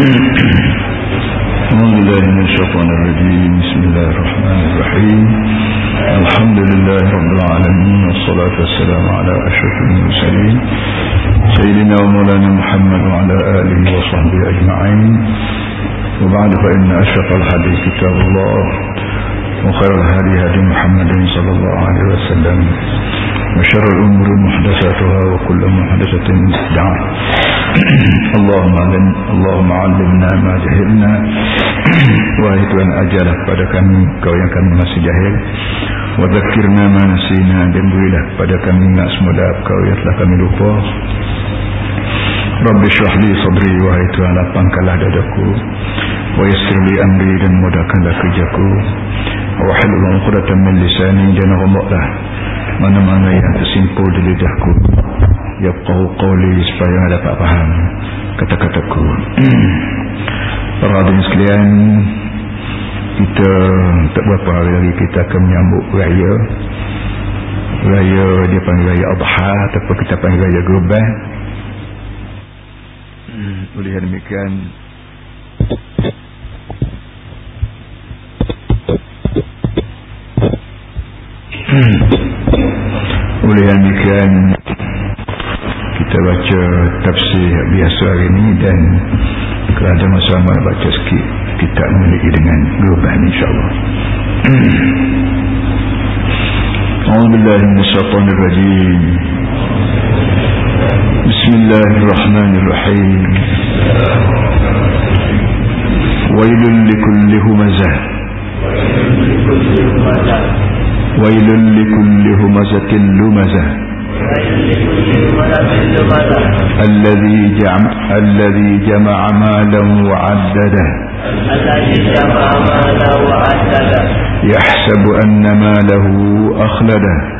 أعوذ بالله من الشيطان الرجيم. بسم الله الرحمن الرحيم. الحمد لله رب العالمين والصلاة والسلام على أشرف المرسلين سيدنا ومولانا محمد وعلى آله وصحبه أجمعين. وبعد فإن أشرف الحديث كتاب الله وخير الهدي هدي محمد صلى الله عليه وسلم وشر الأمور محدثاتها وكل محدثة بدعة. اللهم علم اللهم علمنا ما جهلنا wahai Tuhan ajarlah kepada kami kau yang kami masih jahil wa dzakirna ma nasina dan berilah kepada kami nak semudah kau yang telah kami lupa Rabbi syrah li sadri wahai Tuhan lapangkanlah dadaku wa yassir li amri dan mudahkanlah kerjaku wa halul 'uqdatam min lisani dan ghamaklah mana-mana yang tersimpul di lidahku. Yaqahu qawli supaya dapat faham kata-kataku. Para sekalian kita tak berapa hari lagi kita akan menyambut raya. Raya dia panggil raya Adha ataupun kita panggil raya Gurban. Oleh demikian oleh demikian kita baca tafsir biasa hari ini dan kalau ada masalah baca sikit kita memiliki dengan global insyaAllah أعوذ بالله من الشيطان الرجيم بسم الله الرحمن الرحيم ويل لكل همزة همزة لمزة. الذي جمع الذي جمع مالا وعدده. يحسب أن ماله أخلده.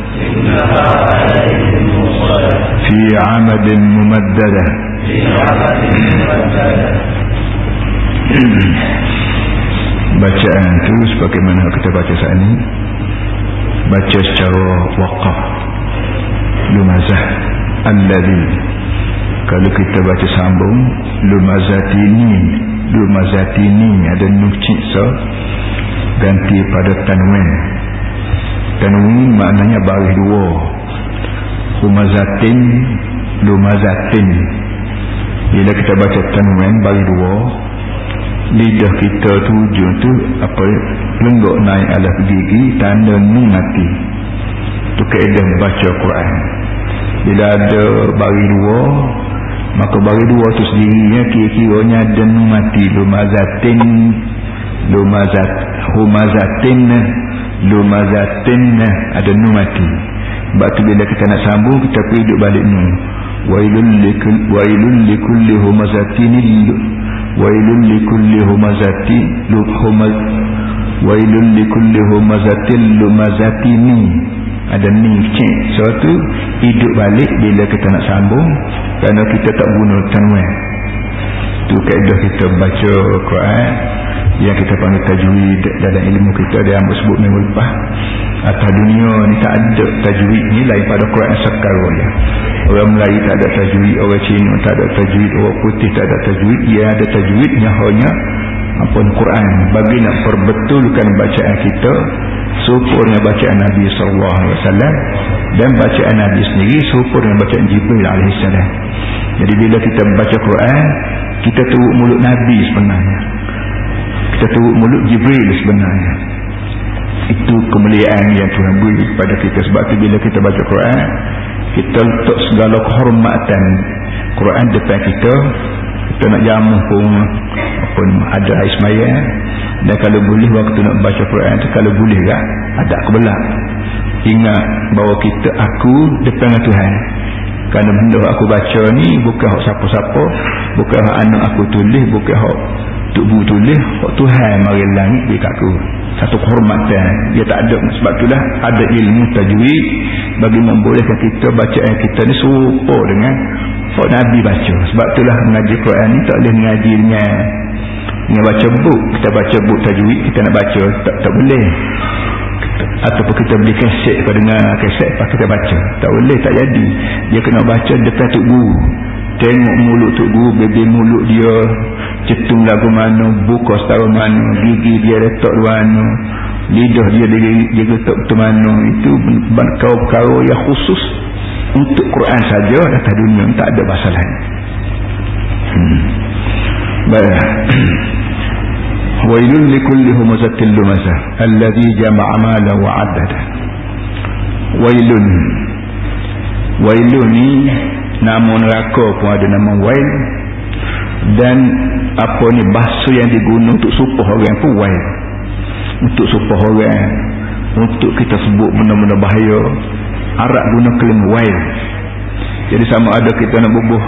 في عمد ممددة في عمد ممددة Bacaan itu sebagaimana kita baca saat ini Baca secara waqaf Lumazah Alladhi Kalau kita baca sambung Lumazatini Lumazatini Ada nukcik so Ganti pada tanwin Tanwin maknanya baris dua. Humazatin Lumazatin Bila kita baca tanwin baris dua lidah kita tujuh tu apa lenggok naik alas gigi tanda ni mati. Tu keadaan baca Quran. Bila ada bari dua maka bari dua tu sendirinya kira-kiranya ada ni mati. Lumazatin lumazat humazatin lumazatin ada ni mati. Sebab tu bila kita nak sambung kita pergi duduk balik ni wailul likul wailul likulli humazatin wailun likulli humazatin lumaz wailun likulli humazatin lumazatini ada ni cik suatu hidup balik bila kita nak sambung kerana kita tak guna tanwin. Tu kaedah kita baca Quran yang kita panggil tajwid dalam ilmu kita dia ambil sebut minggu lepas atas dunia ni tak ada tajwid ni lain pada Quran sekarang ya. orang Melayu tak ada tajwid orang Cina tak ada tajwid orang putih tak ada tajwid. Ia ada tajwidnya hanya apa Quran. Bagi nak perbetulkan bacaan kita supurnya bacaan Nabi SAW dan bacaan Nabi sendiri supurnya bacaan Jibril AS jadi bila kita baca Quran kita turut mulut Nabi sebenarnya turut mulut Jibril sebenarnya. Itu kemuliaan yang Tuhan beri kepada kita. Sebab tu bila kita baca Quran kita letak segala kehormatan Quran depan kita kita nak jamu pun pun ada air semaya dan kalau boleh waktu nak baca Quran tu kalau boleh tak ada kebelah ingat bahawa kita aku depan Tuhan. Kerana benda aku baca ni bukan siapa-siapa bukan anak aku tulis bukan Bu tulis Tuhan mari langit beri kat aku satu kehormatan. Dia tak ada. Sebab itulah ada ilmu tajwid bagi membolehkan kita baca ayat kita ni serupa dengan Fak Nabi baca. Sebab itulah mengaji Quran ni tak boleh mengaji dengan dengan baca buk. Kita baca buk tajwid kita nak baca tak, tak boleh. Ataupun kita beli keset kau dengar keset lepas kita baca. Tak boleh tak jadi. Dia kena baca depan tuk guru tengok mulut tuk guru bebel mulut dia. Cetung lagu mana buka setara mana gigi dia letak mana lidah dia dia, dia letak di mana. Itu perkara yang khusus untuk Quran saja atas dunia. Tak ada bahasa lain. Hmm. baik wailun likulli humazatil lumazah alladhi jama'a mala wa addada wailun. Wailun ni nama neraka pun ada nama wail. Dan apa ni bahasa yang digunakan untuk supah orang pun wail. Untuk supah orang untuk kita sebut benda-benda bahaya Arab guna kelima wail. Jadi sama ada kita nak bubuh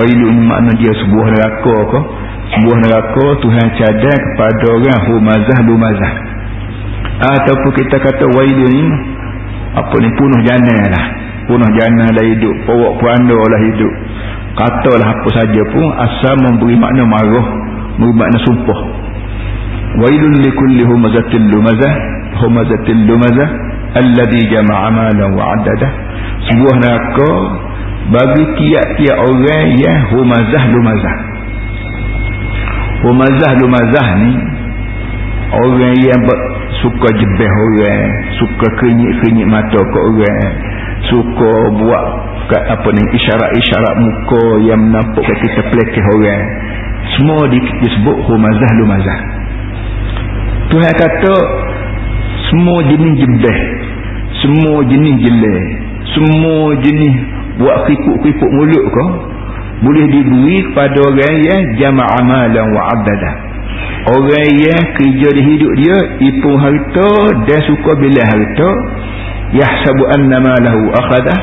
wailun makna dia sebuah neraka ke? Sebuah neraka Tuhan cadang kepada orang humazah lumazah ataupun kita kata wailun ni apa ni punuh jana lah punuh jana lah hidup pawak puanda lah hidup. Katalah apa saja pun asal memberi makna marah memberi makna sumpah. Wailun likulli humazatil lumazah humazatil lumazah alladhi jama'a malan wa addadah sebuah neraka bagi tiap-tiap orang yang humazah lumazah. Humazah lumazah ni orang yang suka jebeh orang suka kenyik-kenyik mata ke orang suka buat kat apa ni isyarat-isyarat muka yang menampakkan kita pelekeh orang. Semua di, disebut humazah lumazah. Tuhan kata semua jenis jebeh semua jenis jelek semua jenis buat kipuk-kipuk mulut kau boleh diberi kepada orang yang jama'a malan wa abdadah orang yang kerja di hidup dia ipung harta dan suka bila harta yahsabu annama lahu akhadah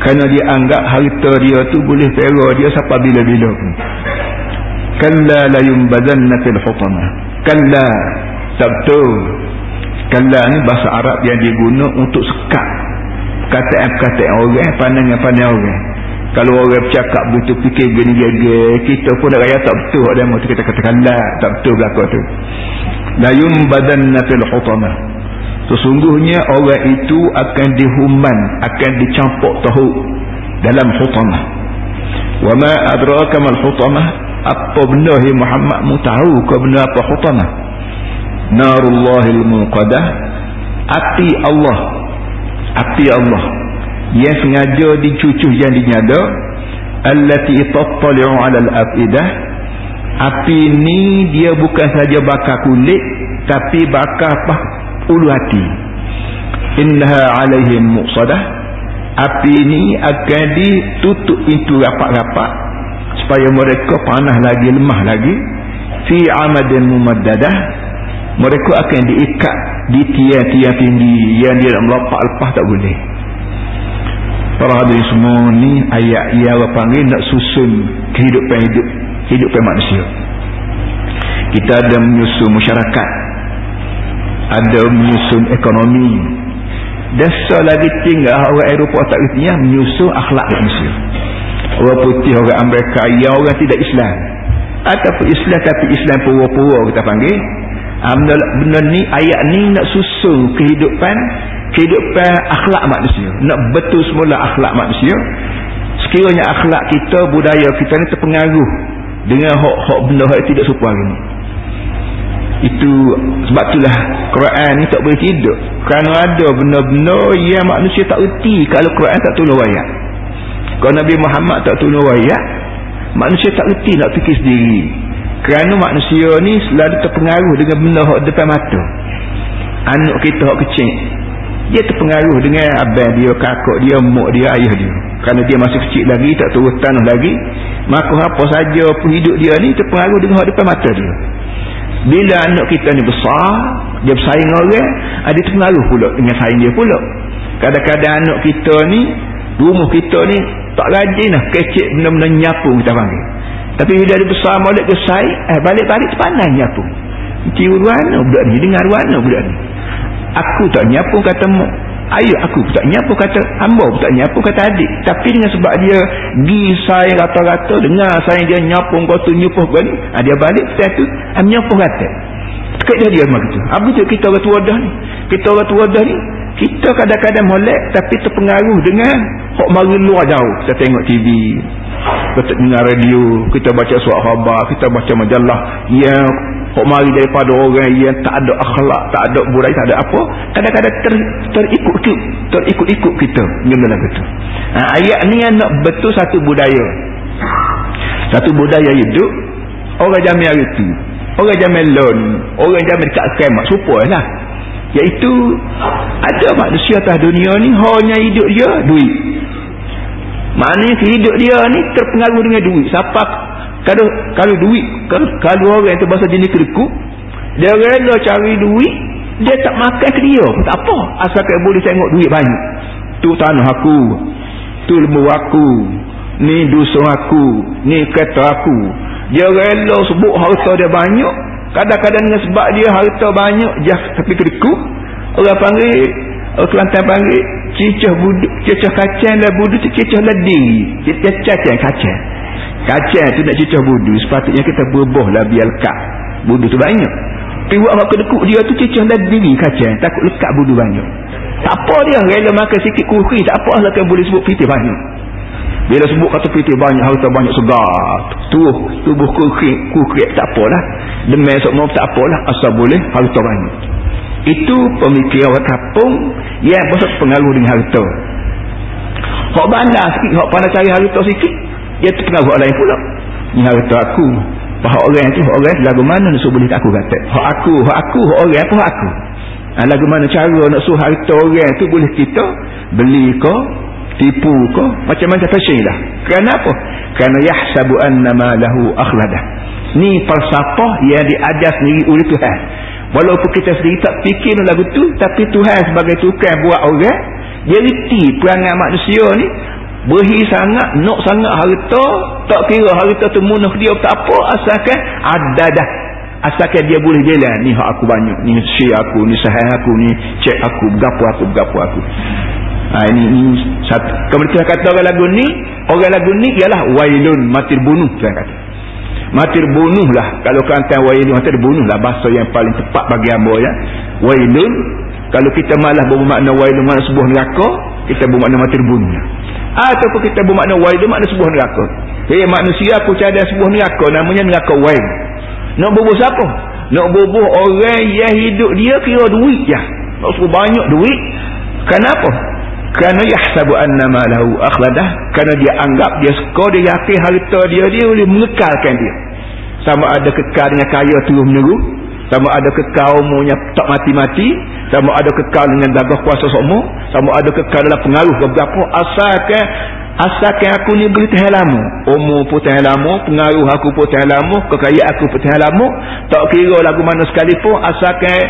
kerana dia anggap harta dia tu boleh pera dia sampai bila-bila pun. Kalla la yumbadanna fil hutama. Kalla tak betul. Kalla ni bahasa Arab yang diguna untuk sekat. Kataan-kataan orang pandangan-pandangan orang. Kalau orang bercakap begitu fikir gini gege kita pun dah raya tak betul ada mahu kita katakan la tak betul belakang tu. La yumbadanna fil hutama sesungguhnya orang itu akan dihuman akan dicampur tahu dalam hutamah. Wa ma adraka mal hutamah? Apa benda yang Muhammad mu tahu ke benda apa hutamah? Narullahil muqadah api Allah. Api Allah. Yang sengaja dicucuh yang dinyada. Allati tattali'u 'ala al-afidah api ni dia bukan saja bakar kulit tapi bakar ulu hati. Innaha 'alaihim muqsadah. Api ni akan ditutup pintu rapat-rapat supaya mereka panah lagi lemah lagi. Fi amadin mumaddadah. Mereka akan diikat di tiang-tiang tinggi yang dia nak melapak lepas tak boleh. Para hadirin semua ni ayat ia apa panggil nak susun kehidupan hidup kehidupan manusia. Kita ada menyusun masyarakat ada menyusun ekonomi. Dan lagi tinggal orang Eropah tak kerti menyusun akhlak manusia orang putih orang Amerika yang orang tidak Islam. Ataupun Islam tapi Islam pura-pura kita panggil. Benda ni ayat ni nak susun kehidupan kehidupan akhlak manusia. Nak betul semula akhlak manusia. Sekiranya akhlak kita budaya kita ni terpengaruh dengan hak-hak benda yang tidak serupa hari ni itu sebab itulah Quran ni tak boleh tidur kerana ada benda-benda yang manusia tak erti kalau Quran tak tolong ayat kalau Nabi Muhammad tak tolong ayat manusia tak erti nak fikir sendiri kerana manusia ni selalu terpengaruh dengan benda yang depan mata anak kita yang kecil dia terpengaruh dengan abang dia, kakak dia, mak dia, ayah dia. Kerana dia masih kecil lagi, tak turun tanah lagi. Maka apa saja pun hidup dia ni terpengaruh dengan depan mata dia. Bila anak kita ni besar, dia bersaing orang, ada ah, terpengaruh pula dengan saing dia pula. Kadang-kadang anak kita ni, rumah kita ni, tak rajin lah kecik benda-benda nyapu kita panggil. tapi bila dia besar molek kesai eh balik-balik pandai nyapu cium ruana budak ni dengar ruana budak ni aku tak nyapu kata ayah aku tak nyapu kata? Hamba tak nyapu kata adik? Tapi dengan sebab dia gi saya rata-rata dengar saya dia nyapu kau tu nyupuh kan ah, dia balik saya tu am nyapu kata dia dia macam tu apa tu kita orang tua dah ni? Kita orang tua dah ni kita kadang-kadang molek tapi terpengaruh dengan hok mari luar jauh. Kita tengok TV kita dengar radio kita baca surat khabar kita baca majalah. Yang hok mari daripada orang yang tak ada akhlak tak ada budaya tak ada apa kadang-kadang ter, terikut-ikut terikut-ikut kita gimana betul ha, ayat ni nak betul satu budaya. Satu budaya hidup orang jamin hari tu orang jamin loan orang jamin dekat kemat supaya lah iaitu ada manusia atas dunia ni hanya hidup dia duit. Maknanya hidup dia ni terpengaruh dengan duit. Siapa kalau kalau duit kalau, orang tu bahasa jenis kerikuk dia rela cari duit dia tak makan ke dia tak apa. Asalkan boleh tengok duit banyak. Tu tanah aku tu lembu aku ni dusun aku ni kereta aku. Dia rela sebut harta dia banyak kadang-kadang sebab dia harta banyak jah tapi kerikuk orang panggil orang Kelantan panggil cicah budu cicah kacang lah budu cicah lah diri cicah kacang kacang. Kacang tu nak cicah budu sepatutnya kita berboh lah biar lekat budu tu banyak. Tapi buat mak kedekuk dia tu cicah lah diri kacang. Takut lekat budu banyak. Tak apa dia rela makan sikit kuih tak apa lah kan boleh sebut pitih banyak bila sebut kata pitih banyak harta banyak segar. Tubuh tubuh kuih kuih tak apalah. Demai semua tak apalah. Asal boleh harta banyak. Itu pemikiran orang kampung. Yang besar pengaruh dengan harta. Hak bandar sikit hak pandai cari harta sikit dia terpengaruh orang lain pula. Ni harta aku. Hak orang tu hak orang lagu mana nak suruh boleh aku kata? Hak aku hak aku hak orang apa hak aku. Ha, lagu mana cara nak suruh harta orang tu boleh kita beli ke tipu ke macam-macam fashion lah kenapa kerana yahsabu annama lahu akhladah ni falsafah yang diajar sendiri oleh Tuhan. Walaupun kita sendiri tak fikir lagu tu tapi Tuhan sebagai tukang buat orang dia reti perangai manusia ni. Berhi sangat nak sangat harta tak kira harta tu munuh dia tak apa asalkan ada dah. Asalkan dia boleh jalan ni hak aku banyak ni share aku ni sahih aku ni cek aku berapa aku berapa aku ha, ini, ini satu kemudian kata orang lagu ni orang lagu ni ialah wailun matir bunuh Tuhan kata. Mati lah kalau kantan wailun mati lah bahasa yang paling tepat bagi hamba ya. Wailun kalau kita malah bermakna wailun makna sebuah neraka kita bermakna mati bunuh ataupun kita bermakna wailun makna sebuah neraka. Hey manusia aku cari sebuah neraka namanya neraka wail. Nak bubuh siapa? Nak bubuh orang yang hidup dia kira duit ya. Nak suruh banyak duit kenapa kerana yahsabu annama lahu akhladah kerana dia anggap dia suka dia yakin harta dia dia boleh mengekalkan dia. Sama ada kekal dengan kaya terus meneru sama ada kekal umurnya tak mati-mati sama ada kekal dengan gagah kuasa semua sama ada kekal dalam pengaruh beberapa asalkan asalkan aku ni boleh tahan lama. Umur pun tahan lama pengaruh aku pun tahan lama kekayaan aku pun tahan lama. Tak kira lagu mana sekalipun asalkan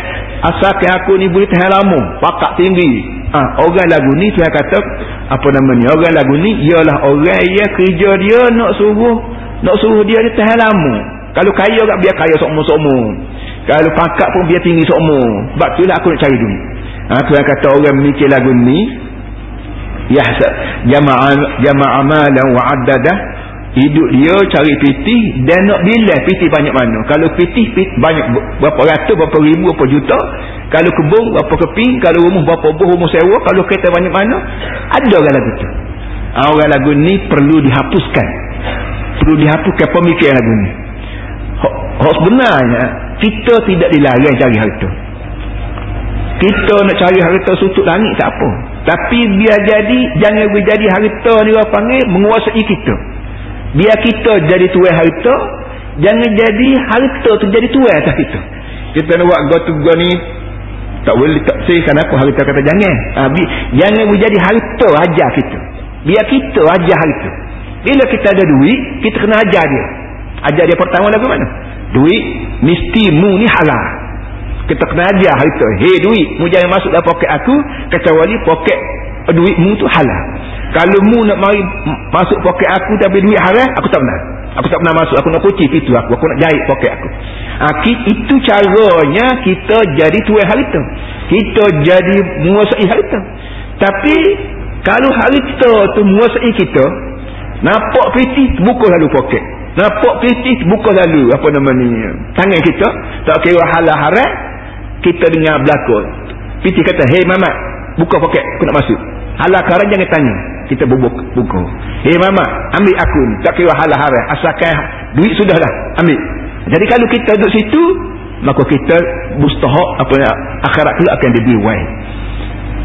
asalkan aku ni boleh tahan lama. Pakat tinggi. Ha, orang lagu ni saya kata apa namanya orang lagu ni ialah orang yang kerja dia nak suruh nak suruh dia dia tahan lama. Kalau kaya tak biar kaya sokmo-sokmo kalau pakat pun biar tinggi sokmo sebab itulah aku nak cari duit. Ha, saya kata orang mikir lagu ni yahsa jama'a jama'a malan wa addadah hidup dia cari piti dan nak bilang piti banyak mana. Kalau piti, piti banyak berapa ratus berapa ribu berapa juta. Kalau kebun berapa keping. Kalau rumah berapa buah rumah sewa. Kalau kereta banyak mana ada orang lagu tu. Ah, orang lagu ni perlu dihapuskan. Perlu dihapuskan pemikiran lagu ni hak sebenarnya kita tidak dilarang cari harta kita nak cari harta sutut langit tak apa. Tapi biar jadi jangan berjadi harta ni orang panggil menguasai kita. Biar kita jadi tuan harta jangan jadi harta tu jadi tuan atas kita. Kita nak buat go to go ni tak boleh tak saykan apa harta kata jangan. Ha, bi, jangan menjadi harta ajar kita. Biar kita ajar harta bila kita ada duit kita kena ajar dia. Ajar dia pertama lagu mana duit mesti mu ni halal. Kita kena ajar harta hei duit mu jangan masuk dalam poket aku kecuali poket duit mu tu halal. Kalau mu nak mari masuk poket aku tapi duit haram aku tak benar aku tak pernah masuk. Aku nak kunci pintu aku. Aku nak jahit poket aku. Ha, itu caranya kita jadi tuan harta kita jadi menguasai harta tapi kalau harta tu menguasai kita nampak piti buka lalu poket nampak piti buka lalu apa nama ni tangan kita tak kira halal haram kita dengar belakon piti kata hey mamat buka poket aku nak masuk. Halal haram jangan tanya kita bubuk buku hey mama ambil akun tak kira halal haram asalkan duit sudah lah ambil. Jadi kalau kita duduk situ maka kita mustahak apa akhirat itu akan diberi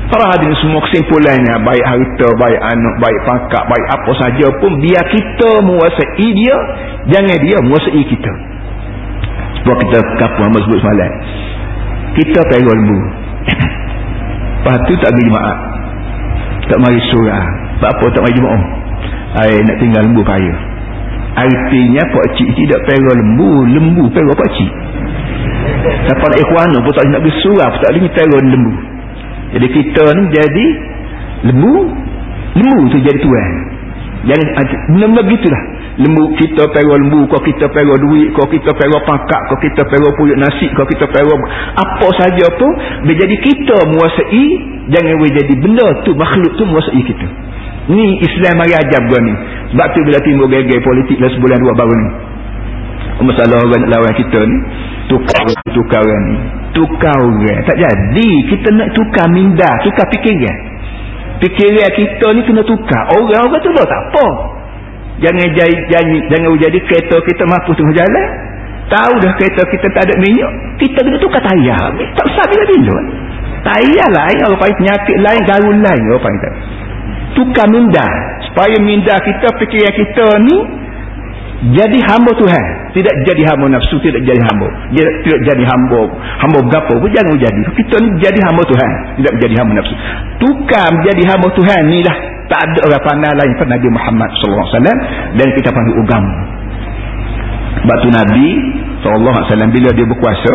para hadirin semua kesimpulannya baik harta baik anak baik pangkat baik apa saja pun. Biar kita menguasai dia jangan dia menguasai kita. Sebab kita kapal Muhammad sebut semalam. Kita pergi lembu lepas tu tak pergi jemaah tak mari surah. Sebab apa tak mari jemaah Ay, nak tinggal lembu kaya artinya pak cik tidak pergi lembu lembu pergi pak cik. Siapa nak ikhwan pun tak nak pergi surah tak pergi lembu jadi kita ni jadi lembu. Lembu tu jadi tuan. Jangan benda-benda begitulah. Lembu kita pergi lembu kau kita pergi duit kau kita pergi pangkat kau kita pergi puyuk nasi kau kita pergi apa saja pun menjadi kita menguasai jangan jadi benda tu makhluk tu menguasai kita. Ni Islam mari ajar gua ni. Sebab tu bila timbul geger politik lah sebulan dua baru ni masalah orang nak lawan kita ni tukar tukar orang ni. Tukar orang. Tak jadi. Kita nak tukar minda tukar fikiran. Fikiran kita ni kena tukar. Orang-orang tu tak apa. Jangan jadi jangan, jangan jadi kereta kita mampu tengah jalan. Tahu dah kereta kita tak ada minyak. Kita kena tukar tayar. Tak usah bila-bila tayar lain orang panggil penyakit lain garun lain orang panggil tukar minda. Supaya minda kita fikiran kita ni jadi hamba Tuhan. Tidak jadi hamba nafsu tidak jadi hamba. Dia tidak jadi hamba hamba gapo pun jangan jadi. Kita ni jadi hamba Tuhan. Tidak menjadi hamba nafsu. Tukar menjadi hamba Tuhan ni lah. Tak ada orang pandai lain pada Nabi Muhammad sallallahu alaihi wasallam dan kita panggil agama batu Nabi sallallahu alaihi wasallam bila dia berkuasa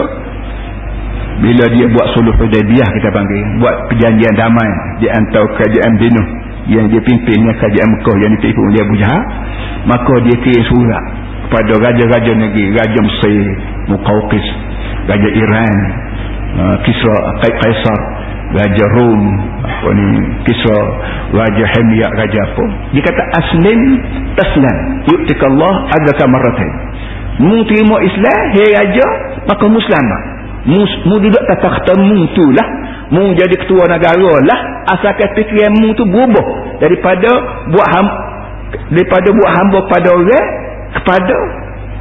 bila dia buat suluh Hudaybiyah kita panggil buat perjanjian damai di antara kerajaan Binuh yang dia pimpinnya kerajaan Mekah yang dipimpin oleh Abu Jahal maka dia kirim surat kepada raja-raja negeri raja Mesir Muqawqis raja Iran uh, Kisra Kaisar raja Rom apa ni Kisra raja Hemiyat raja apa. Dia kata aslim taslam yu'tikallah adaka marratain. Mu terima Islam hei raja maka muslimah mu duduk takhta mu tu lah mu jadi ketua negara lah asalkan fikiran mu tu berubah daripada buat ham, daripada buat hamba pada orang kepada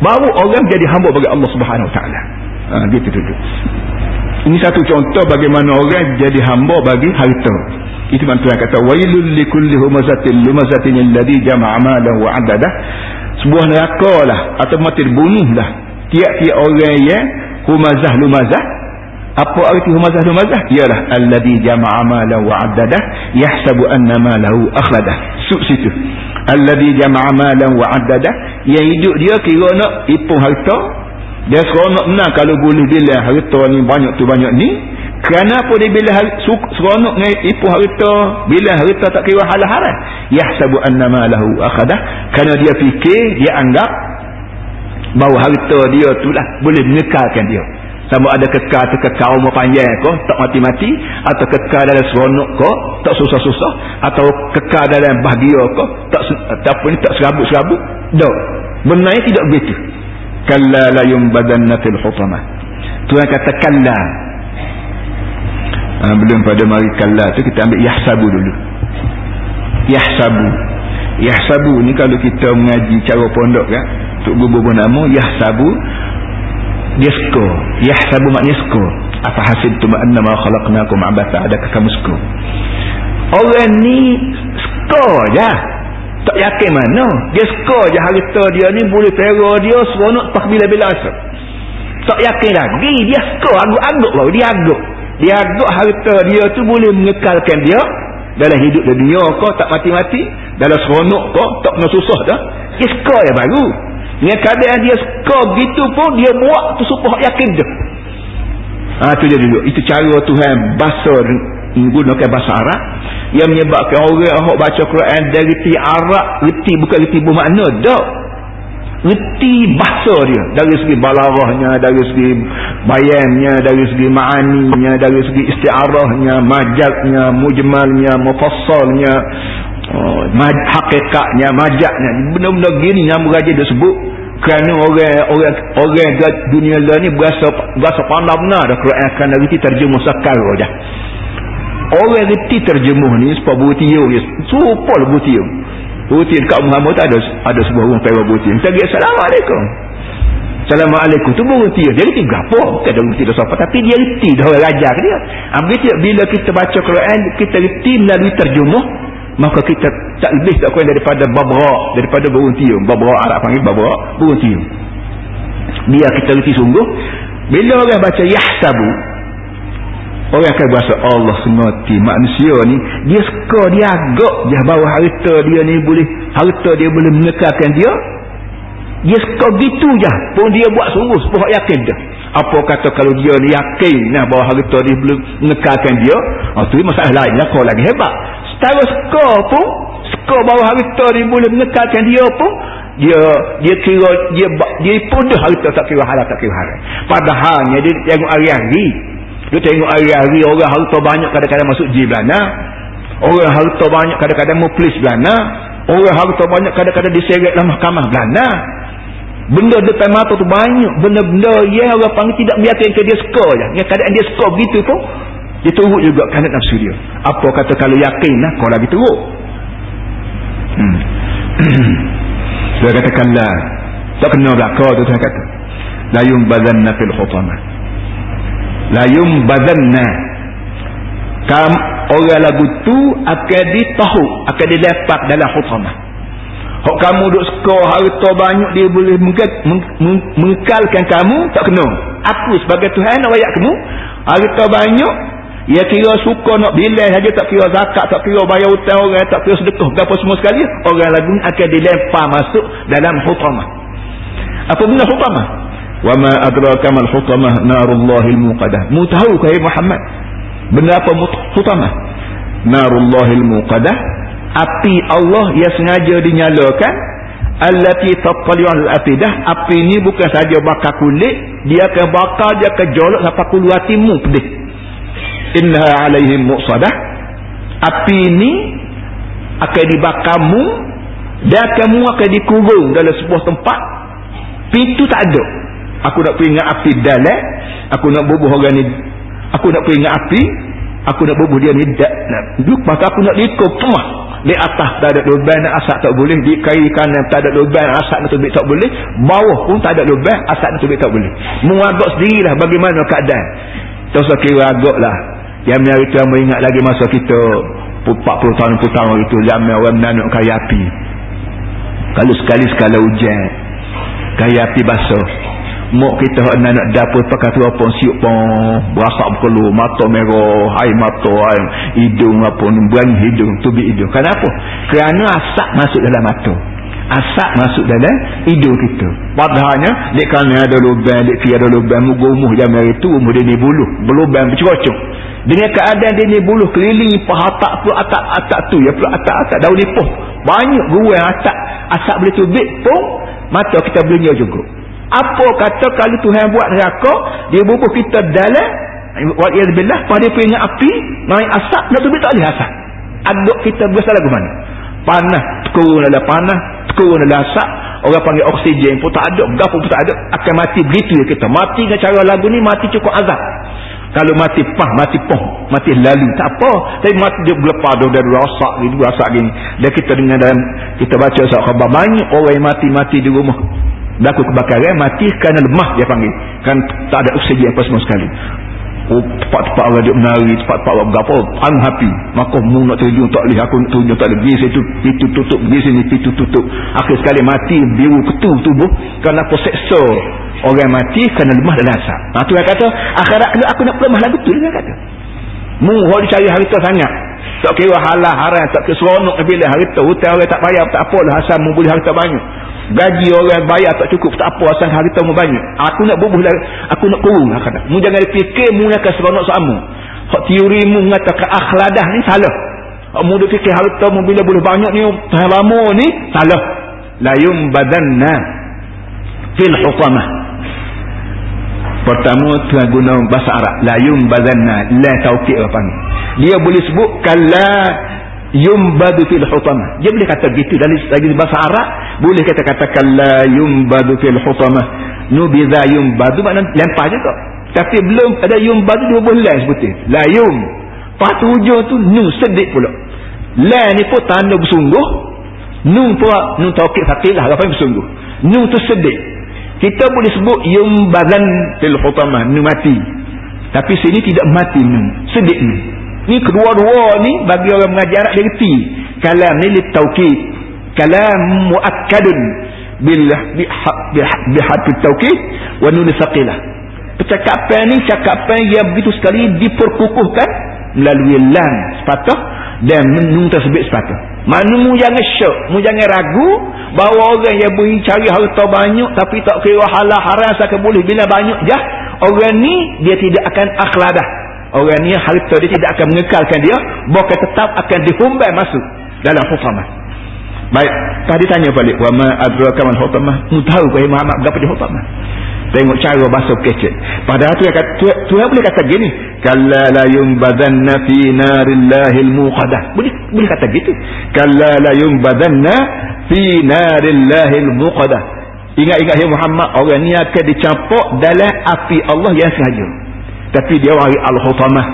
baru orang jadi hamba bagi Allah Subhanahu Wa Taala. Ha gitu tu. Ini satu contoh bagaimana orang jadi hamba bagi harta. Itu Tuhan kata wailul likulli humazatin lumazatin alladhi jama'a malan wa 'adada. Sebuah neraka lah atau mati dibunuhlah tiap-tiap orang yang humazah lumazah. Apa arti humazah lumazah? Ialah alladhi jama'a malan wa 'adada yahsabu anna malahu akhladah. Sub situ. Alladhi jama'a malan wa 'adada yang hidup dia kira nak ipung harta. Dia seronok menang kalau boleh bilang harta ni banyak tu banyak ni. Kenapa dia bila seronok dengan ipung harta? Bila harta tak kira hal haram yahsabu anna malahu akhladah. Kerana dia fikir dia anggap bahawa harta dia tu lah. Boleh mengekalkan dia. Sama ada kekal atau kekal umur panjang kau tak mati-mati atau kekal dalam seronok kau tak susah-susah atau kekal dalam bahagia kau tak apa ni tak serabut-serabut tak benarnya tidak begitu. Kalla la yumbadanna fil hutamah Tuhan kata kalla. Ha, belum pada mari kalla tu kita ambil yahsabu dulu. Yahsabu yahsabu. Ni kalau kita mengaji cara pondok kan untuk gubur nama yahsabu. Dia skor yahsabu maknanya skor apa hasibtum annama khalaqnakum abatha adakah kamu skor orang ni skor je. Tak yakin mana. Dia skor je harta dia ni boleh pera dia seronok tak bila-bila asal tak yakin lagi. Dia skor agak-agak baru dia agak. Dia agak harta dia tu boleh mengekalkan dia dalam hidup di dunia kau tak mati-mati dalam seronok kau tak kena susah dah. Skor je baru. Dengan keadaan dia skor gitu pun dia buat tu supaya yakin dia ha, tu dia dulu itu cara Tuhan bahasa menggunakan bahasa Arab. Yang menyebabkan orang yang baca Quran dari reti Arab reti bukan reti bermakna tak reti bahasa dia. Dari segi balarahnya dari segi bayannya dari segi ma'aninya dari segi isti'arahnya majadnya mujmalnya mufassalnya maj hakikatnya majaknya. Benda-benda gini yang beraja dia sebut. Kerana orang orang orang dunia lah ni berasa berasa pandai benar dah Quran. Akan reti terjemuh sekarang dah. Orang reti terjemuh ni sebab butiyo dia. Supaya butiyo Butir kat Muhammad ada ada sebuah orang perak butir. Kita pergi Assalamualaikum. Assalamualaikum. Tu berhenti. Dia reti berapa? Bukan dia reti dah siapa. Tapi dia reti dah orang raja ke dia. Ambil bila kita baca Quran, kita reti melalui terjemuh. Maka kita tak lebih tak kurang daripada babra. Daripada berhenti. Babra Arab panggil babra. Berhenti. Biar kita reti sungguh. Bila orang baca Yahsabu. Orang akan berasa Allah semati manusia ni dia suka dia agak je bahawa harta dia ni boleh harta dia boleh mengekalkan dia. Dia suka gitu je. Pun dia buat sungguh supaya yakin dia apa kata kalau dia ni yakin nah, bahawa harta dia boleh mengekalkan dia? Oh, tu masalah lain lah. Kau lagi hebat. Setara suka pun suka bahawa harta dia boleh mengekalkan dia pun dia dia kira dia dia pun dah harta tak kira halal tak kira halal padahalnya dia tengok hari-hari dia tengok hari-hari orang harta banyak kadang-kadang masuk J belana. Orang harta banyak kadang-kadang muplis belana. Orang harta banyak kadang-kadang diseret dalam mahkamah belana. Benda depan mata tu banyak. Benda-benda yang orang panggil tidak meyakinkan dia suka je. Yang kadang dia suka begitu pun. Dia turut juga kerana nafsu dia. Apa kata kalau yakin lah kau lagi turut. Hmm. Dia katakanlah. Tak kena belakang tu saya kata. La yumbazanna fil khutamah layum badanna kam orang lagu tu akan ditahu akan dilepak dalam hutamah. Hok kamu duk suka harta banyak dia boleh mengekalkan kamu tak kena. Aku sebagai Tuhan nak rakyat kamu. Harta banyak ia kira suka nak bilai saja tak kira zakat tak kira bayar hutang orang tak kira sedekah berapa semua sekali orang lagu akan dilempar masuk dalam hutamah. Apa benda hutamah wa ma adraka mal hutamah narullahil muqadah mu tahu ke Muhammad benda apa hutamah narullahil muqadah api Allah yang sengaja dinyalakan allati tattali'u al-afidah api ni bukan saja bakar kulit dia akan bakar dia akan jolok sampai kulu hatimu pedih. Innaha alaihim muqsadah api ni akan dibakarmu dan kamu akan dikurung dalam sebuah tempat pintu tak ada aku nak peringat api dalam aku nak bubuh orang ni. Aku nak peringat api. Aku nak bubuh dia ni dak maka aku nak dikop pemah di atas tak ada lubang asap tak boleh. Di kiri kanan tak ada lubang asap nak tubik tak boleh. Bawah pun tak ada lubang asap nak tubik tak boleh. Mengagak sendirilah bagaimana keadaan. Tak usah kira agak lah. Yang menarik kita ingat lagi masa kita 40 tahun 40 tahun itu zaman orang menanuk kaya api. Kalau sekali sekala hujan kaya api basuh mak kita nak nak dapur pakai tu apa? Siup pun berasak berkelu mata merah air mata air hidung apa berani hidung tubi hidung. Kenapa? Kerana asap masuk dalam mata. Asap masuk dalam hidung kita. Padahalnya dia kerana ada lubang dia kira ada lubang muka umuh zaman itu umuh dia ni buluh. Berlubang bercocok dengan keadaan dia ni buluh keliling paha atak tu atak atak tu ya pula atak atak daun lipoh banyak yang atak. Asap boleh tubik pun mata kita boleh juga apa kata kalau Tuhan buat neraka dia bubuh kita dalam wa'iyadbillah pada dia ingat api naik asap nak tubik tak boleh asap. Aduk kita berasa lagu mana? Panah turun dalam panah turun dalam asap. Orang panggil oksigen pun tak ada gap pun tak ada akan mati begitu ya kita mati dengan cara lagu ni mati cukup azab. Kalau mati pah mati poh mati lalu tak apa. Tapi mati dia berlepas dia dah rasak ni rasak gini. Dan kita dengan dalam kita baca sahabat khabar banyak orang yang mati-mati di rumah berlaku kebakaran mati kerana lemah dia panggil. Kan tak ada oksigen apa semua sekali. Oh tempat-tempat orang dia menari tempat-tempat orang berapa I'm happy maka mu nak terjun tak boleh aku nak terjun tak boleh. Pergi situ pintu tutup pergi sini pintu tutup. Akhir sekali mati biru ketu tubuh. Kerana apa seksa orang mati kerana lemah dan asap. Nah, tu yang kata akhirat aku nak lemah lagu tu dia kata. Mu kalau cari harta sangat. Tak kira halal haram tak kira seronok bila harta hutang orang tak bayar tak apalah asal mu boleh harta banyak gaji orang bayar tak cukup tak apa asal harta mu banyak. Aku nak bubuh lagi aku nak kurung kata mu jangan fikir mu akan seronok sama hak teori mu mengatakan akhladah ni salah. Hak mu fikir harta mu bila boleh banyak ni lama ni salah. Layum badanna fil hutamah pertama tuan guna bahasa Arab. La yumbazanna la tauqid apa ni. Dia boleh sebut kala yumbadu fil hutamah dia boleh kata gitu dari lagi bahasa Arab boleh kata kata kala yumbadu fil hutamah nubiza yumbadu makna lempar juga tapi belum ada yumbadu dua bulan sebutin la yum. Patu hujung tu nu sedik pula. La ni pun tanda bersungguh. Nu pun nu tauqid faqilah apa yang bersungguh? Nu tu sedik kita boleh sebut yumbazan fil hutamah nu mati. Tapi sini tidak mati nu. Sedik nu ni kedua-dua ni bagi orang mengajar dia reti. Kalam ni li tauqid kalam muakkadun. Bil bihat tauqid wa nun saqilah percakapan ni cakapan yang begitu sekali diperkukuhkan melalui lam sepatah dan nun tersebut sepatah. Mana mu jangan syok mu jangan ragu bahawa orang yang boleh cari harta banyak tapi tak kira halal haram sakit boleh. Bila banyak jah orang ni dia tidak akan akhladah orang ni harta dia tidak akan mengekalkan dia. Bahkan tetap akan dihumbai masuk dalam hutamah. Baik tadi tanya balik wa ma adraka man hutamah? Mu tahu ke Muhammad berapa di hutamah. Tengok cara basuh kecil. Padahal tu kata tu, tu boleh kata gini kalla la yumbadanna fi narillahil muqadah boleh boleh kata gitu. Kalla la yumbadanna fi narillahil muqadah ingat-ingat ya Muhammad orang ni akan dicampur dalam api Allah yang sahaja tapi dia wari al-hutamah.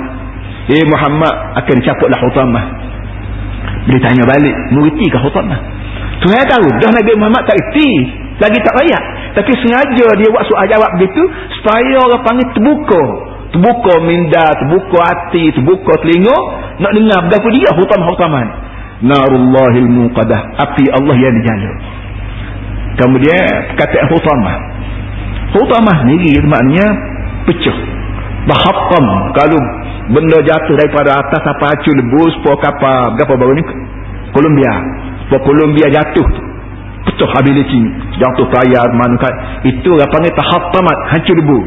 Eh Muhammad akan caputlah hutamah. Dia tanya balik mengerti ke hutamah? Tuhan tahu dah Nabi Muhammad tak erti. Lagi tak layak tapi sengaja dia buat soal jawab begitu supaya orang panggil terbuka. Terbuka minda terbuka hati terbuka telinga nak dengar berapa dia hutamah-hutamah narullahil muqadah. Api Allah yang dijala kemudian kata hutamah. Hutamah ni maknanya pecah Bahatam kalau benda jatuh daripada atas apa acu lebus po kapal berapa baru ni? Columbia po Columbia jatuh. Pecah ability jatuh tayar mana kan itu apa panggil tahattamat hancur debu.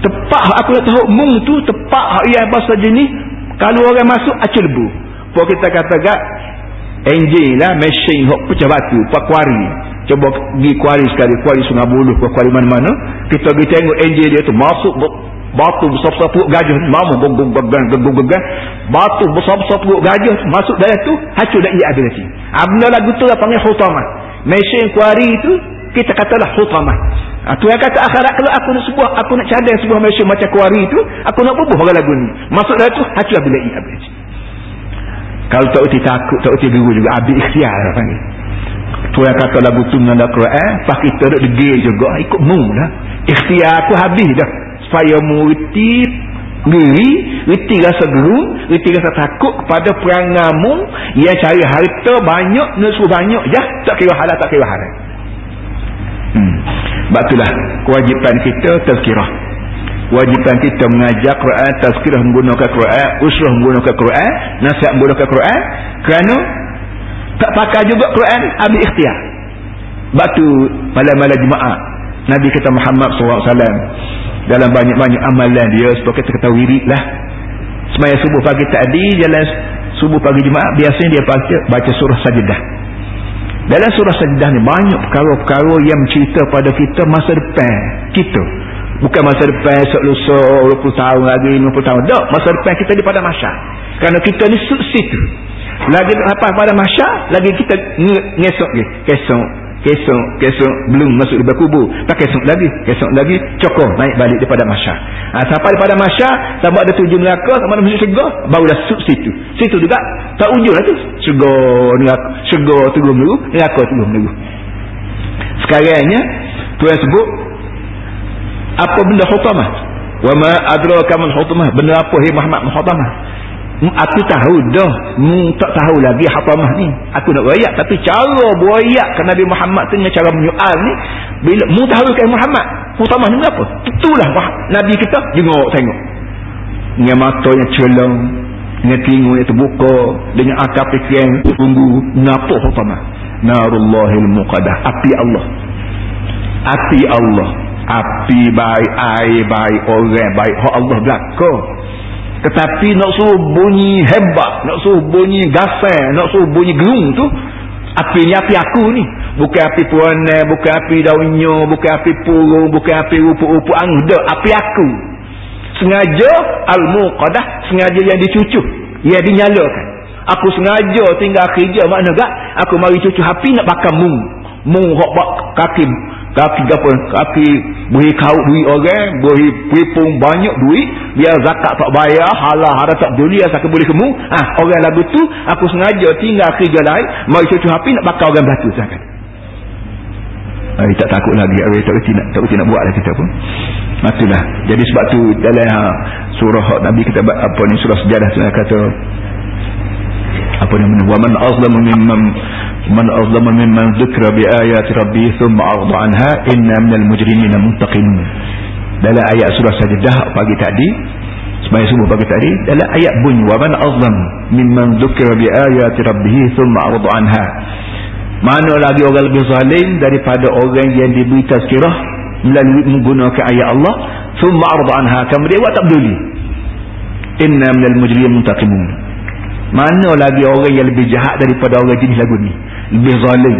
Tepat aku nak tahu mung tu tepat yang bahasa jenis kalau orang masuk acu debu. Po kita kata gak enjin lah mesin hok pecah batu pak kuari. Coba pergi kuari sekali kuari sungai buluh kuari mana-mana. Kita pergi tengok enjin dia tu masuk batu besar-besar perut gajah. Mamu gegang batu besar-besar perut gajah. Masuk dalam tu hancur dah ia ability abna lagu tu lah panggil hutamah. Mesin kuari tu kita katalah hutamah. Ha, tu yang kata akhirat kalau aku nak sebuah aku nak cadang sebuah mesin macam kuari tu aku nak bubuh orang lagu ni. Masuk dalam tu hancur dah ia ability kalau tak uti takut tak uti geru juga habis ikhtiar lah panggil. Tu yang kata lagu tu menanda Quran pak kita duduk degil juga ikut mu lah. Ikhtiar aku habis dah supaya mengerti diri reti rasa gerung reti rasa takut kepada perangamu. Yang cari harta banyak nusu banyak je. Tak kira halal tak kira haram. Hmm. itulah kewajipan kita tazkirah. Kewajipan kita mengajar Quran tazkirah menggunakan Quran usrah menggunakan Quran nasihat menggunakan Quran. Kerana tak pakai juga Quran ambil ikhtiar. Batu malam-malam Jumaat Nabi kita Muhammad SAW dalam banyak-banyak amalan dia supaya kita kata wirid lah semaya subuh pagi tadi jalan subuh pagi Jumaat biasanya dia baca, baca surah sajadah dalam surah sajadah ni banyak perkara-perkara yang mencerita pada kita masa depan. Kita. Bukan masa depan esok lusa 20 tahun lagi 50 tahun. Tak masa depan kita di pada masyarakat kerana kita ni situ. Lagi apa pada masyarakat lagi kita ngesok ni kesok kesok kesok belum masuk di kubur tak kesok lagi kesok lagi cokor naik balik daripada masya ha, sampai daripada masya sama ada tujuh neraka sama ada syurga barulah suk situ. Situ juga tak ujung lah tu. Syurga neraka syurga tunggu menunggu neraka tunggu menunggu sekarangnya Tuhan sebut apa benda khutamah? Wa ma adraka man khutamah? Benda apa hai Muhammad khutamah aku tahu dah. Mu tak tahu lagi hatamah ni. Aku nak rayak tapi cara berayak ke Nabi Muhammad tu dengan cara menyual ni bila mu tahu kan Muhammad hatamah ni apa? Itulah Nabi kita. Jengok tengok. Dengan mata yang celang dengan tingu yang terbuka dengan akal fikiran tunggu ngapa hatamah narullahil muqadah api Allah. Api Allah. Api baik air baik orang baik. Allah belakang tetapi nak suruh bunyi hebat, nak suruh bunyi gasai, nak suruh bunyi gerung tu, api ni api aku ni. bukan api puana bukan api daunnya bukan api purung bukan api rupu-rupu angda api aku. Sengaja al-muqadah sengaja yang dicucuh yang dinyalakan. Aku sengaja tinggal kerja makna gak aku mari cucuh api nak bakar mung. Mung hok kaki kaki apa kaki boleh kau duit orang boleh pipung banyak duit biar zakat tak bayar halah ada tak boleh asal boleh kemu. Ah orang lagu tu aku sengaja tinggal kerja lain mari cucu api nak bakar orang batu zakat Ay, tak takut lagi. Ay, tak reti nak tak reti nak buat lah kita pun itulah jadi sebab tu dalam ha, surah Nabi kita apa ni surah sejarah tu kata apa nama wa man azlamu mimman azlamu mimman dhukra bi ayati rabbi thumma arda anha inna minal mujrimina muntaqimun dalam ayat surah sajdah pagi tadi semaya subuh pagi tadi dalam ayat bunyi azlam mimman dhukra bi ayati rabbi thumma arda anha. Mana lagi orang lebih zalim daripada orang yang diberi tazkirah melalui menggunakan ayat Allah thumma arda anha kemudian dia tak peduli. Inna minal mujrimina muntaqimun mana lagi orang yang lebih jahat daripada orang jenis lagu ni lebih zalim.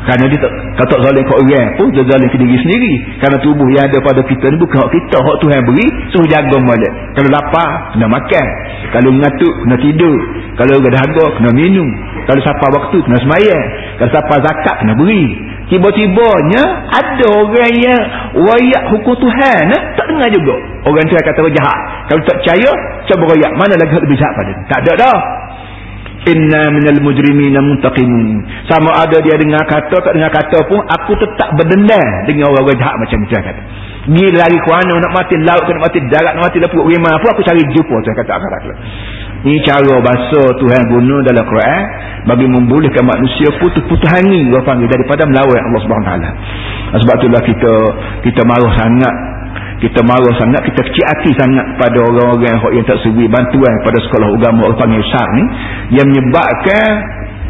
Kerana dia tak kata zalim ke orang pun dia zalim ke diri sendiri. Kerana tubuh yang ada pada kita ni bukan hak kita hak Tuhan beri suruh jaga balik. Kalau lapar kena makan. Kalau mengatuk kena tidur. Kalau dahaga kena minum. Kalau siapa waktu kena semayang. Kalau siapa zakat kena beri. Tiba-tibanya ada orang yang wayak hukum Tuhan eh? tak dengar juga. Orang tu kata jahat. Kalau tak percaya cuba wayak mana lagi lebih jahat pada ni tak ada dah inna minal mujrimina muntaqimun. Sama ada dia dengar kata tak dengar kata pun aku tetap berdendam dengan orang-orang jahat macam dia kata. Dia lari ke mana nak mati laut nak mati darat nak mati lepuk rimah apa aku cari jumpa saya kata akhirat ini cara bahasa Tuhan guna dalam Quran bagi membolehkan manusia panggil daripada melawan Allah Taala. Sebab itulah kita kita marah sangat kita marah sangat kita kecil hati sangat pada orang-orang yang tak sebi bantuan pada sekolah agama orang panggil syar ni yang menyebabkan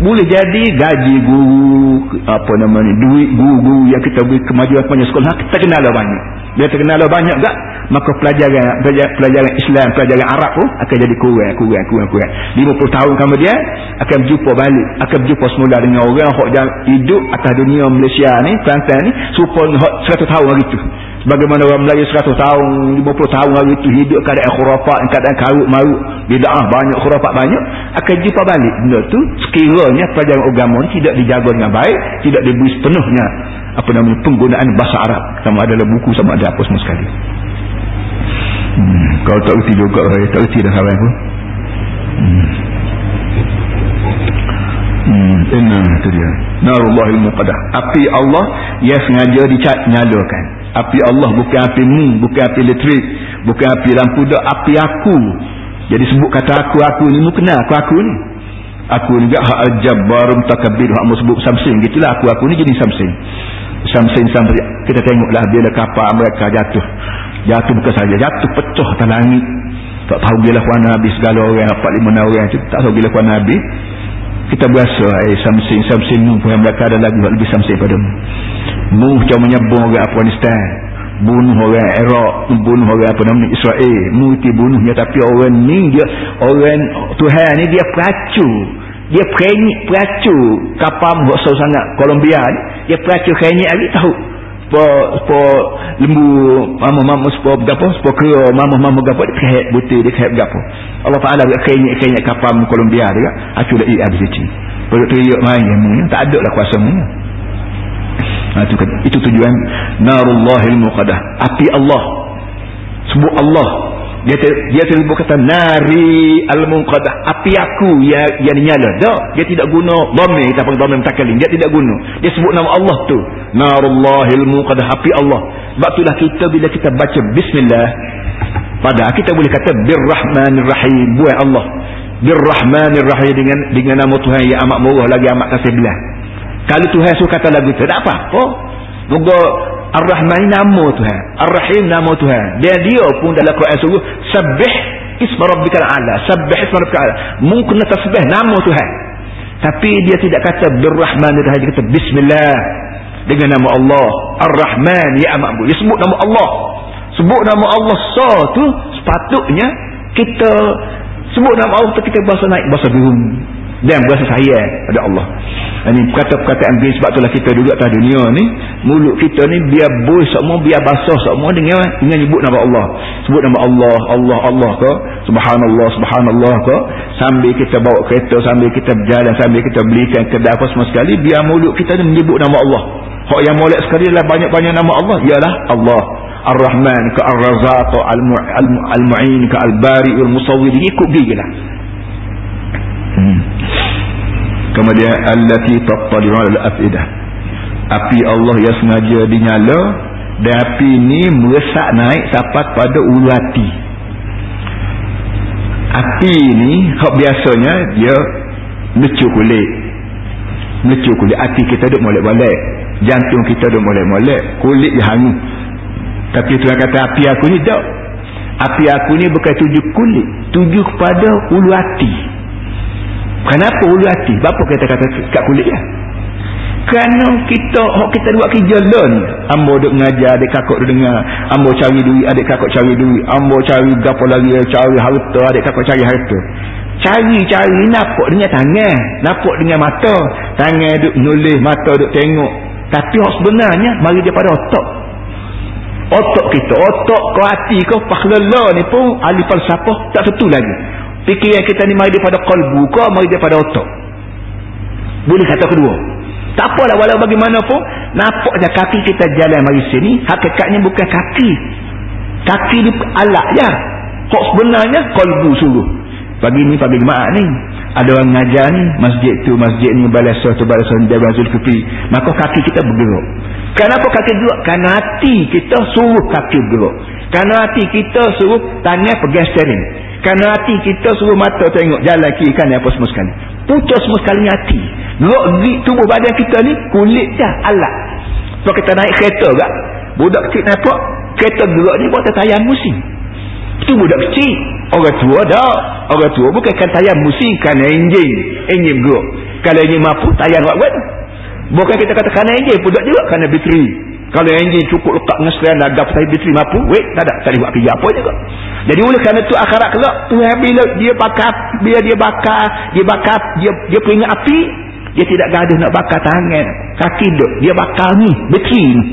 boleh jadi gaji guru apa nama ni duit guru-guru yang kita beri kemajuan punya sekolah kita kenal banyak dia terkenal banyak tak maka pelajaran pelajaran Islam pelajaran Arab pun akan jadi kurang kurang kurang kurang. 50 tahun kemudian akan berjumpa balik akan berjumpa semula dengan orang yang hidup atas dunia Malaysia ni Kelantan ni serupa 100 tahun hari tu Bagaimana orang Melayu 100 tahun 50 tahun hari itu hidup keadaan khurafat keadaan karut marut. Bida'ah banyak khurafat banyak. Akan jumpa balik benda tu sekiranya pelajaran agama tidak dijaga dengan baik tidak diberi sepenuhnya apa namanya penggunaan bahasa Arab. Sama ada dalam buku sama ada apa semua sekali. Hmm, kalau tak reti juga tak reti dah kawan pun hmm. Inna itu dia. Narullahil muqadah api Allah yang sengaja dicat nyalakan. Api Allah bukan api mu bukan api elektrik bukan api lampu dah api aku. Jadi sebut kata aku aku ni mu kenal aku aku ni. Aku gak hak jabbar mutakabbir hak sebut samsing gitulah aku aku ni jenis samsing samsing samsing kita tengoklah bila kapal mereka jatuh. Jatuh bukan saja jatuh pecah atas langit. Tak tahu bila kuan nabi segala orang 4 5 orang. Tak tahu bila kuan nabi kita berasa eh samsing samsing mu yang mereka ada lagi lebih samsing padamu mu. Macam menyebung orang Afghanistan bunuh orang Iraq bunuh orang apa nama Israel. Mu itu bunuhnya tapi orang ni dia orang Tuhan ni dia peracu dia perenyik peracu besar sangat Colombia ni dia peracu perenyik lagi tahu po po lembu mama mama sepo gapo sepo kera mama mama gapo dia kehet buti dia kehet gapo Allah Taala dia kenyek kenyek kapal Colombia dia aku dah iya habis itu perlu teriak main ni tak ada lah kuasa mu Ha, itu, itu tujuan. Narullahil muqadah api Allah. Sebut Allah dia ter, dia tersebut kata nari al-munqadah api aku yang yang dinyala. Dah dia tidak guna dhamir kita panggil dhamir mutakallim. Dia tidak guna. Dia sebut nama Allah tu. Narullahil muqadah api Allah. Sebab itulah kita bila kita baca bismillah pada kita boleh kata birrahmanirrahim buat Allah. Birrahmanirrahim dengan dengan nama Tuhan yang amat murah lagi amat kasih belah. Kalau Tuhan suka kata lagu tu, tak apa-apa. Moga Ar-Rahman nama Tuhan. Ar-Rahim nama Tuhan. Dia dia pun dalam Quran suruh sabbih isma rabbikal ala. Sabbih isma rabbikal ala. Mungkin tasbih nama Tuhan. Tapi dia tidak kata Rahman dia kata bismillah dengan nama Allah. Ar-Rahman ya amakbu. Dia sebut nama Allah. Sebut nama Allah so tu sepatutnya kita sebut nama Allah kita bahasa naik bahasa birum dan berasa sayang pada Allah. Ini kata-perkataan bin sebab itulah kita duduk atas dunia ni mulut kita ni biar boy semua biar basah semua dengan dengan nyebut nama Allah. Sebut nama Allah Allah Allah ke? Subhanallah subhanallah ke? Sambil kita bawa kereta sambil kita berjalan sambil kita belikan kedai apa semua sekali biar mulut kita ni menyebut nama Allah. Hak yang molek sekali adalah banyak-banyak nama Allah ialah Allah. Ar-Rahman ke Ar-Razaq Al-Mu'in ke Al-Bari Al-Musawwir ikut dia lah hmm. kemudian allati tattali'u al-afidah api Allah yang sengaja dinyala dan api ini meresak naik sampai pada ulu hati. Api ini hak biasanya dia mecu kulit. Mecu kulit. Hati kita duduk molek-molek. Jantung kita duduk molek-molek. Kulit dia hangu tapi Tuhan kata api aku ni tak. Api aku ni bukan tuju kulit. Tuju kepada ulu hati kenapa ulu hati? Berapa kita kata kat kulit ya kerana kita hok kita buat kerja learn. Ambo duk mengajar adik kakak duk dengar. Ambo cari duit adik kakak cari duit. Ambo cari gapo lagi cari harta adik kakak cari harta. Cari-cari nampak dengan tangan nampak dengan mata. Tangan duk nulis mata duk tengok. Tapi hok sebenarnya mari dia pada otak. Otak kita otak kau hati kau pakhlala ni pun ahli falsafah tak tentu lagi fikiran kita ni mari daripada kalbu kau mari daripada otak. Boleh kata kedua. Tak apalah walau bagaimanapun nampak je kaki kita jalan mari sini hakikatnya bukan kaki. Kaki ni alat je kok sebenarnya kalbu suruh pagi ni pagi jemaah ni ada orang ngajar ni masjid tu masjid ni balasah tu balasah ni dia bazul kupi maka kaki kita bergerak. Kenapa kaki bergerak? Kerana hati kita suruh kaki bergerak. Kerana hati kita suruh tangan pegang steering kerana hati kita suruh mata tengok jalan kiri kanan apa semua sekali. Putus semua sekali hati. Gerak tubuh badan kita ni kulit dah alat kalau kita naik kereta tak budak kecil nampak kereta gerak ni buat tayang musim. Itu budak kecil. Orang tua dah. Orang tua bukan kan tayang musim kerana enjin. Enjin gerak kalau enjin mampu tayang buat bukan kita kata kerana enjin budak juga kerana bateri kalau enjin cukup lekat dengan sekalian agak pasal bateri mampu wait tak ada. Tak buat kerja apa juga. Jadi oleh kerana tu akhirat kelak Tuhan bila dia bakar bila dia bakar dia bakar dia dia peringat api dia tidak gaduh nak bakar tangan kaki duk. Dia bakar ni bateri ni.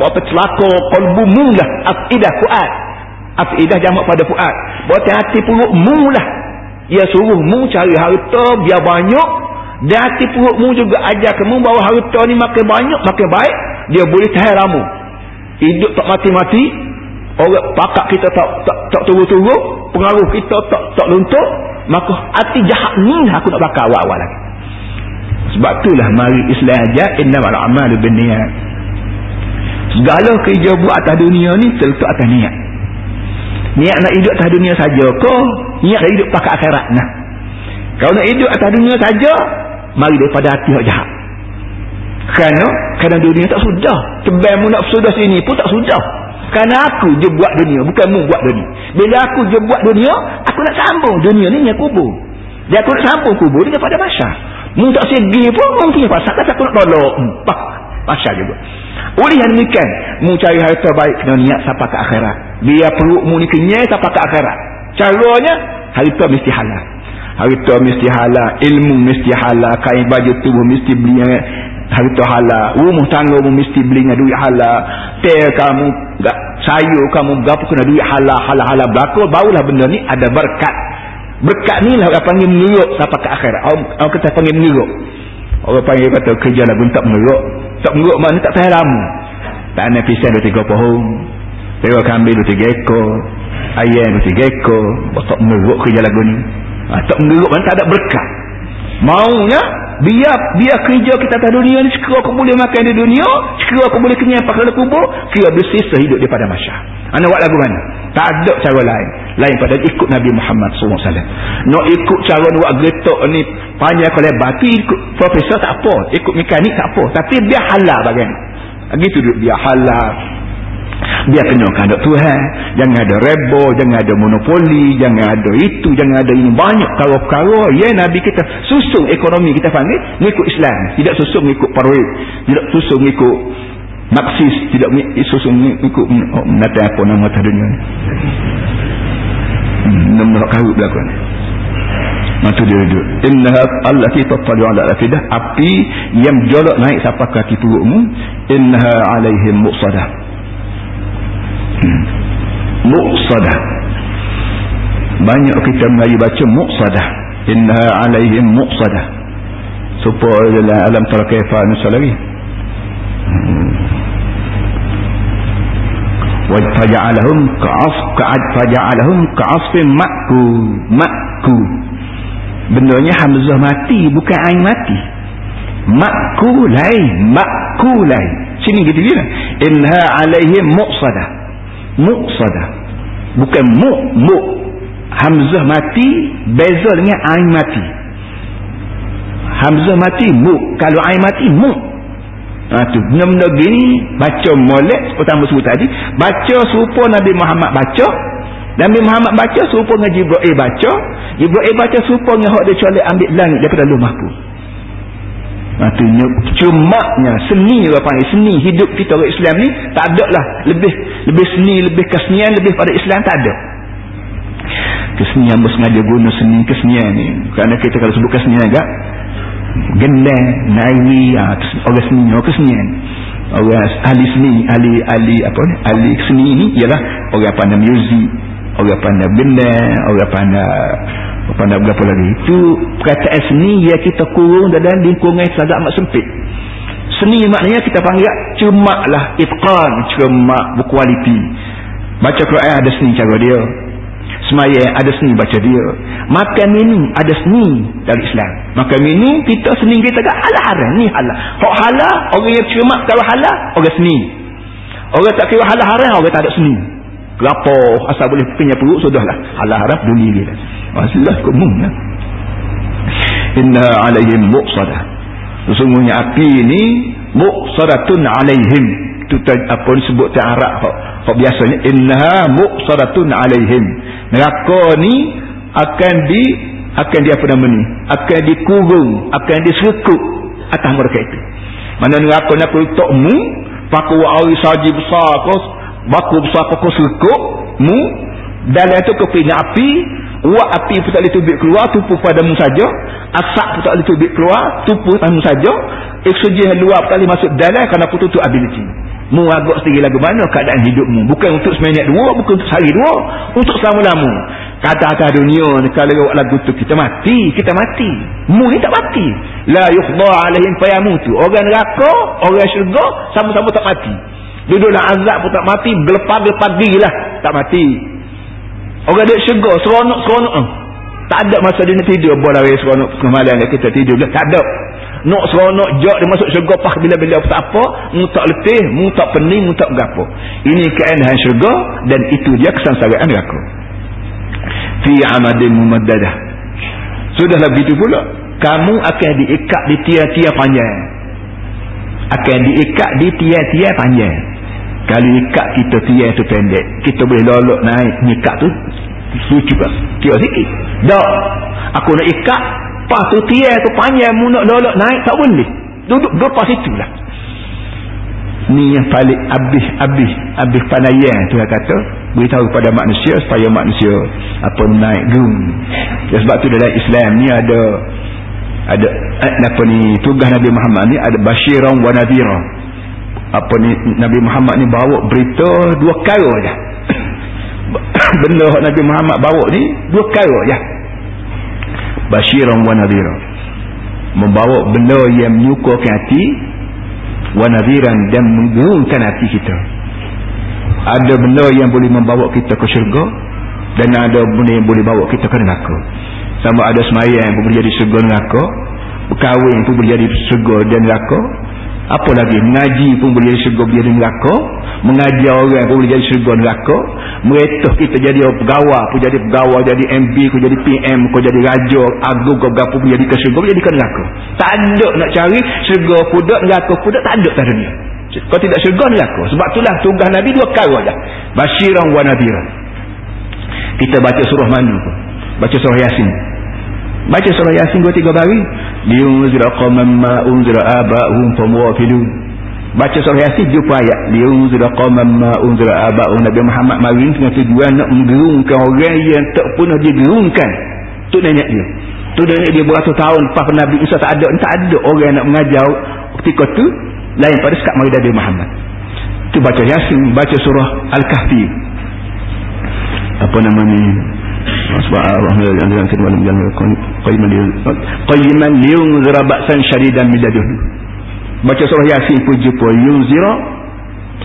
Buat celaka kolbu mulah afidah kuat afidah jamak pada fuad. Buat hati perut mu lah. Dia suruh mu cari harta biar banyak. Dan hati perut mu juga ajar kamu bahawa harta ni makin banyak makin baik dia boleh tahan lama hidup tak mati-mati orang pakak kita tak tak, tak turun-turun pengaruh kita tak tak luntur maka hati jahat ni aku nak bakar awal-awal lagi. Sebab itulah mari Islam ajar innamal a'malu binniyat. Segala kerja buat atas dunia ni terletak atas niat. Niat nak hidup atas dunia saja ko niat nak hidup pakai akhirat nah. Kalau nak hidup atas dunia saja mari daripada hati yang jahat kerana kerana dunia tak sudah. Mu nak sudah sini pun tak sudah. Kerana aku je buat dunia bukan mu buat dunia. Bila aku je buat dunia aku nak sambung dunia ni yang kubur. Dia aku nak sambung kubur dengan pada masa mu tak segi pun mu punya pasal kata aku nak tolong. Empat masa juga oleh yang demikian mu cari harta baik kena niat sampai ke akhirat. Biar perut mu ni kenyai sampai ke akhirat. Caranya harta mesti halal. Harta mesti halal ilmu mesti halal kain baju tubuh mesti beli harta halal rumah tangga mu mesti belinya duit halal teh kamu sayur kamu berapa kena duit halal halal halal berlaku. Barulah benda ni ada berkat. Berkat ni lah orang panggil menurut sampai ke akhirat. Orang, orang kata panggil menurut orang panggil kata kerja lah tak menurut tak menurut mana tak tahan lama tak ada pisah dua tiga pohon. Lewa kambing dua tiga ekor. Ayam dua tiga ekor tak menurut kerja lagu ni. Ha, tak menurut mana tak ada berkat. Maunya biar biar kerja kita atas dunia ni sekiranya aku boleh makan di dunia sekiranya aku boleh kenyang pakai dalam kubur kira bersisa hidup daripada masyarakat anda buat lagu mana? Tak ada cara lain. Lain pada ikut Nabi Muhammad SAW nak ikut cara buat getok ni panjang kalau batu ikut profesor tak apa ikut mekanik tak apa. Tapi biar halal bagaimana gitu dia halal biar kena kehendak Tuhan jangan ada rebo jangan ada monopoli jangan ada itu jangan ada ini banyak perkara-perkara ya Nabi kita susun ekonomi kita panggil mengikut Islam tidak susun mengikut parwid tidak susun mengikut Marxis tidak susun mengikut oh, nanti apa nama atas dunia ni nama nak kahut belakang Matu dia duduk. Innaha allati tattali'u ala afidah. Api yang jolok naik sampai kaki perutmu. Innaha alaihim muqsadah. Hmm. Muqsadah. Banyak kita mengaji baca muqsadah. Innaha alaihim muqsadah. Supaya dalam alam tarakaifa nusa lagi. Hmm. Faja'alahum ka'af ka'ad faja'alahum ka'afin makku makku bendanya hamzah mati bukan ain mati makulai makulai sini gitu dia inha alaihim muqsadah muqsadah. Bukan mu mu. Hamzah mati beza dengan ain mati. Hamzah mati mu. Kalau ain mati mu. Ha tu. Benda-benda gini baca molek pertama sebut tadi. Baca serupa Nabi Muhammad baca. Nabi Muhammad baca serupa dengan Jibril baca. Jibril baca serupa dengan hak dia colek ambil langit daripada luh mahfuz Maksudnya cumanya seni orang panggil seni hidup kita orang Islam ni tak ada lah. Lebih lebih seni lebih kesenian lebih pada Islam tak ada. Kesenian bersengaja guna seni kesenian ni. Kerana kita kalau sebut kesenian agak gendang nari ha, orang seni orang kesenian. Orang ahli seni ahli ahli apa ni? Ahli seni ni ialah orang pandai muzik orang pandai benda orang pandai pandai berapa lagi. Itu perkataan seni ya kita kurung dalam lingkungan sangat amat sempit. Seni maknanya kita panggil cemak lah itqan cemak berkualiti. Baca Quran ada seni cara dia. Semaya ada seni baca dia. Makan minum ada seni dalam Islam. Makan minum kita seni kita kata halal haram ni halal. Hak halal orang yang cemak kalau halal orang seni. Orang tak kira halal haram orang tak ada seni Kenapa asal boleh punya perut sudahlah. Allah harap buli dia. Masalah kumum ya. Inna alaihim muqsadah. Sesungguhnya api ini muqsadatun alaihim. Itu apa disebut ta'arak. Kok biasanya. Inna muqsadatun alaihim. Neraka ni akan di akan di apa nama ni akan dikurung akan diserkuk atas mereka itu mana neraka nak untukmu pakai wa'awi saji besar kau baku besar pokok serkuk mu dalam itu kepingin api uap api pun tak boleh tubik keluar tupu padamu saja. Asap pun tak boleh tubik keluar tupu padamu saja. Oksigen luar tak boleh masuk dalam kerana putus tu ability mu agak sendiri lagu mana keadaan hidupmu bukan untuk seminit dua bukan untuk sehari dua untuk selama-lama kata-kata dunia ni kalau lewat lagu tu kita mati kita mati. Mu ni tak mati. La yukhda alaihim fayamutu. Orang neraka orang syurga sama-sama tak mati Duduklah azab pun tak mati. Gelepar-gelepar lah. Tak mati. Orang dia syurga. Seronok-seronok. Eh. Tak ada masa dia nak tidur. Boleh lari seronok kemalan kita tidur. Tak ada. Nak seronok jok dia masuk syurga. Pak bila-bila tak apa. Mu tak letih. Mu tak pening. Mu tak berapa. Ini keendahan syurga. Dan itu dia kesansaraan aku. Fi amadin mumaddadah. Sudahlah begitu pula. Kamu akan diikat di tiap-tiap panjang. Akan diikat di tiap-tiap panjang. Kalau ikat kita tiang tu pendek kita boleh lolok naik ikat tu. Lucu kan kira sikit. Tak aku nak ikat pas tu tiang tu panjang mu nak lolok naik tak boleh. Duduk lepas itulah ni yang paling habis-habis habis panayan tu yang kata. Beritahu kepada manusia supaya manusia apa naik gung. Ya, sebab tu dalam Islam ni ada ada eh, apa ni tugas Nabi Muhammad ni ada basyiran wa nadhiran apa ni Nabi Muhammad ni bawa berita dua kali aja. benda yang Nabi Muhammad bawa ni dua kali aja. basyiran wa nadhira membawa benda yang menyukurkan hati wa nadhiran dan menggerungkan hati kita ada benda yang boleh membawa kita ke syurga dan ada benda yang boleh bawa kita ke neraka sama ada semayang pun boleh jadi syurga neraka berkahwin pun boleh jadi syurga dan neraka apa lagi? Mengaji pun boleh jadi syurga boleh jadi neraka. Mengajar orang pun boleh jadi syurga neraka. Meretuh kita jadi pegawai pun jadi pegawai jadi MB pun jadi PM pun jadi raja agung ke berapa pun jadi ke syurga pun jadi ke neraka. Tak ada nak cari syurga kuda neraka kuda tak ada tak dunia kalau tidak syurga neraka. Sebab itulah tugas Nabi dua kali saja basyiran wa nadiran kita baca surah manu pun. Baca surah yasin baca surah yasin dua tiga hari liunzira qawman ma unzira aba'hum famuwafilun baca surah yasin jumpa ayat. Liunzira qawman ma unzira aba'hum Nabi Muhammad mari dengan tujuan nak menggerungkan orang yang tak pernah digerungkan tu nenek dia. Tu nenek dia beratus tahun lepas Nabi Isa tak ada tak ada orang yang nak mengajar ketika tu lain pada sekat mari Nabi Muhammad. Tu baca Yasin baca surah Al-Kahfi. Apa nama ni sebab Allah yang kedua dalam jalan qayyiman ba'san syadidan min ladunhu baca surah Yasin pun jumpa yunzira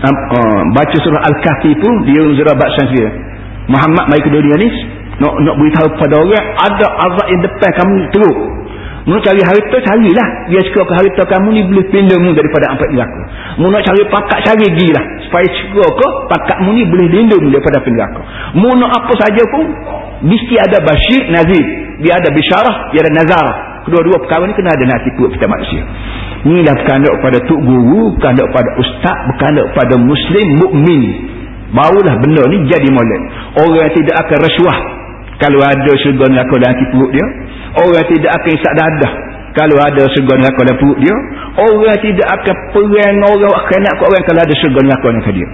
uh, baca surah Al-Kahfi pun liyunzira ba'san syadidan Muhammad mai ke dunia ni nak nak beritahu pada orang ada azab yang depan kamu teruk Mu cari harta carilah. Dia cakap ke harta kamu ni boleh pindamu daripada empat neraka. Mu nak cari pakat cari gilah supaya cakap ke pakatmu ni boleh lindung daripada neraka. Mu nak apa saja pun mesti ada basyir nazir. Dia ada bisyarah, dia ada nazarah. Kedua-dua perkara ni kena ada nasi perut kita manusia. Inilah berkanduk pada tuk guru, berkanduk pada ustaz, berkanduk pada muslim mukmin. Barulah benda ni jadi molek. Orang yang tidak akan rasuah kalau ada syurga neraka dalam hati perut dia. Orang tidak akan isak dadah. Kalau ada syurga neraka dalam perut dia. Orang tidak akan perang orang akan nak orang kalau ada syurga neraka dalam dia.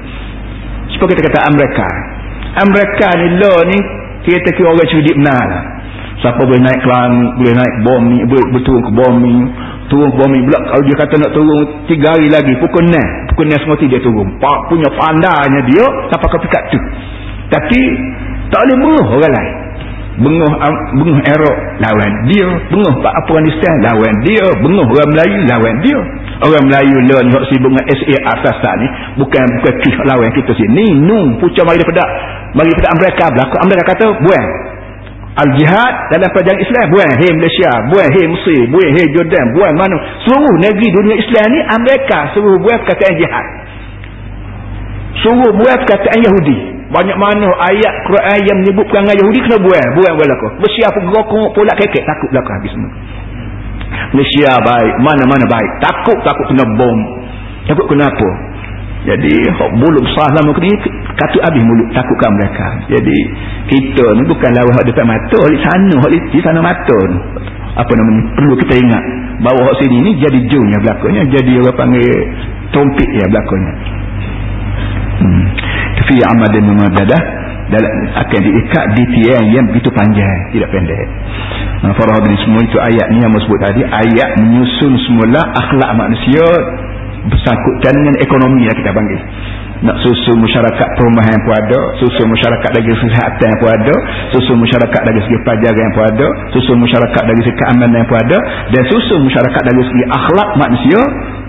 Sebab kita kata Amerika. Amerika ni law ni kita kira orang cerdik benar lah. Siapa boleh naik kelang boleh naik bom ni boleh berturun ke bom ni turun ke bom ni pula. Kalau dia kata nak turun tiga hari lagi pukul 6 pukul 6 semua dia turun. Punya pandanya dia sampai ke pikat tu? Tapi tak boleh bunuh orang lain. Benguh benguh Erok lawan dia. Benguh Pak Afghanistan lawan dia. Benguh orang Melayu lawan dia. Orang Melayu ni hak sibuk dengan SA atas ni. Bukan bukan kih lawan kita sini. Nu puca mari daripada mari daripada Amerika. Belakang Amerika kata buang. Al-Jihad dalam perjalanan Islam. Buang hei Malaysia. Buang hei Mesir buang hei Jordan. Buang mana? Seluruh negeri dunia Islam ni Amerika. Seluruh buang perkataan jihad. Suruh buat perkataan Yahudi banyak mana ayat Quran yang menyebut perangai Yahudi kena buang. Buang belaka bersiap gerokok pula kekek. Takut belaka habis semua. Malaysia baik mana-mana baik. Takut takut kena bom. Takut kena apa jadi bulu besar lama ni kata habis mulut. Takutkan mereka. Jadi kita ni bukan lawan hak depan mata di sana hak di sana mata ni. Apa namanya? Perlu kita ingat. Bahawa hak sini ni jadi jungnya belakangnya jadi orang panggil trompet ya belakangnya. Hmm fi amadin dalam akan diikat di tiang yang begitu panjang tidak pendek. Nah, para hadirin semua itu ayat ni yang sebut tadi ayat menyusun semula akhlak manusia bersangkutan dengan ekonomi yang kita panggil nak susun masyarakat perumahan pun ada susun masyarakat dari kesihatan pun ada susun masyarakat dari segi pelajaran pun ada susun masyarakat dari segi keamanan pun ada dan susun masyarakat dari segi akhlak manusia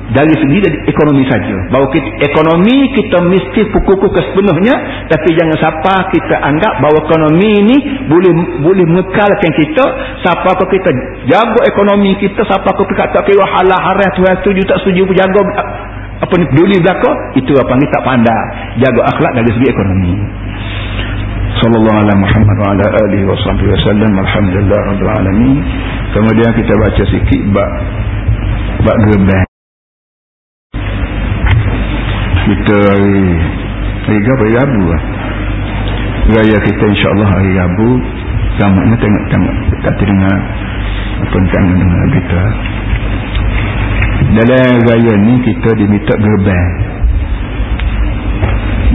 dari segi dari ekonomi saja. Bahawa kita, ekonomi kita mesti pukul-pukul sepenuhnya tapi jangan siapa kita anggap bahawa ekonomi ini boleh boleh mengekalkan kita siapa kau kita jaga ekonomi kita siapa kau kita tak kira halal haram Tuhan setuju tak setuju jaga apa ni peduli belakang itu apa ni tak pandai. Jaga akhlak dari segi ekonomi. Sallallahu alaihi Muhammad wa ala alihi wa sahbihi wasallam alhamdulillah rabbil alamin. Kemudian kita baca sikit bab bab gerbang. Kita hari hari Rabu hari Rabu lah. Raya kita insyaAllah hari Rabu. Tamatnya tengok-tengok kata dengar apa yang dengar kita dalam raya ni kita diminta gerbang.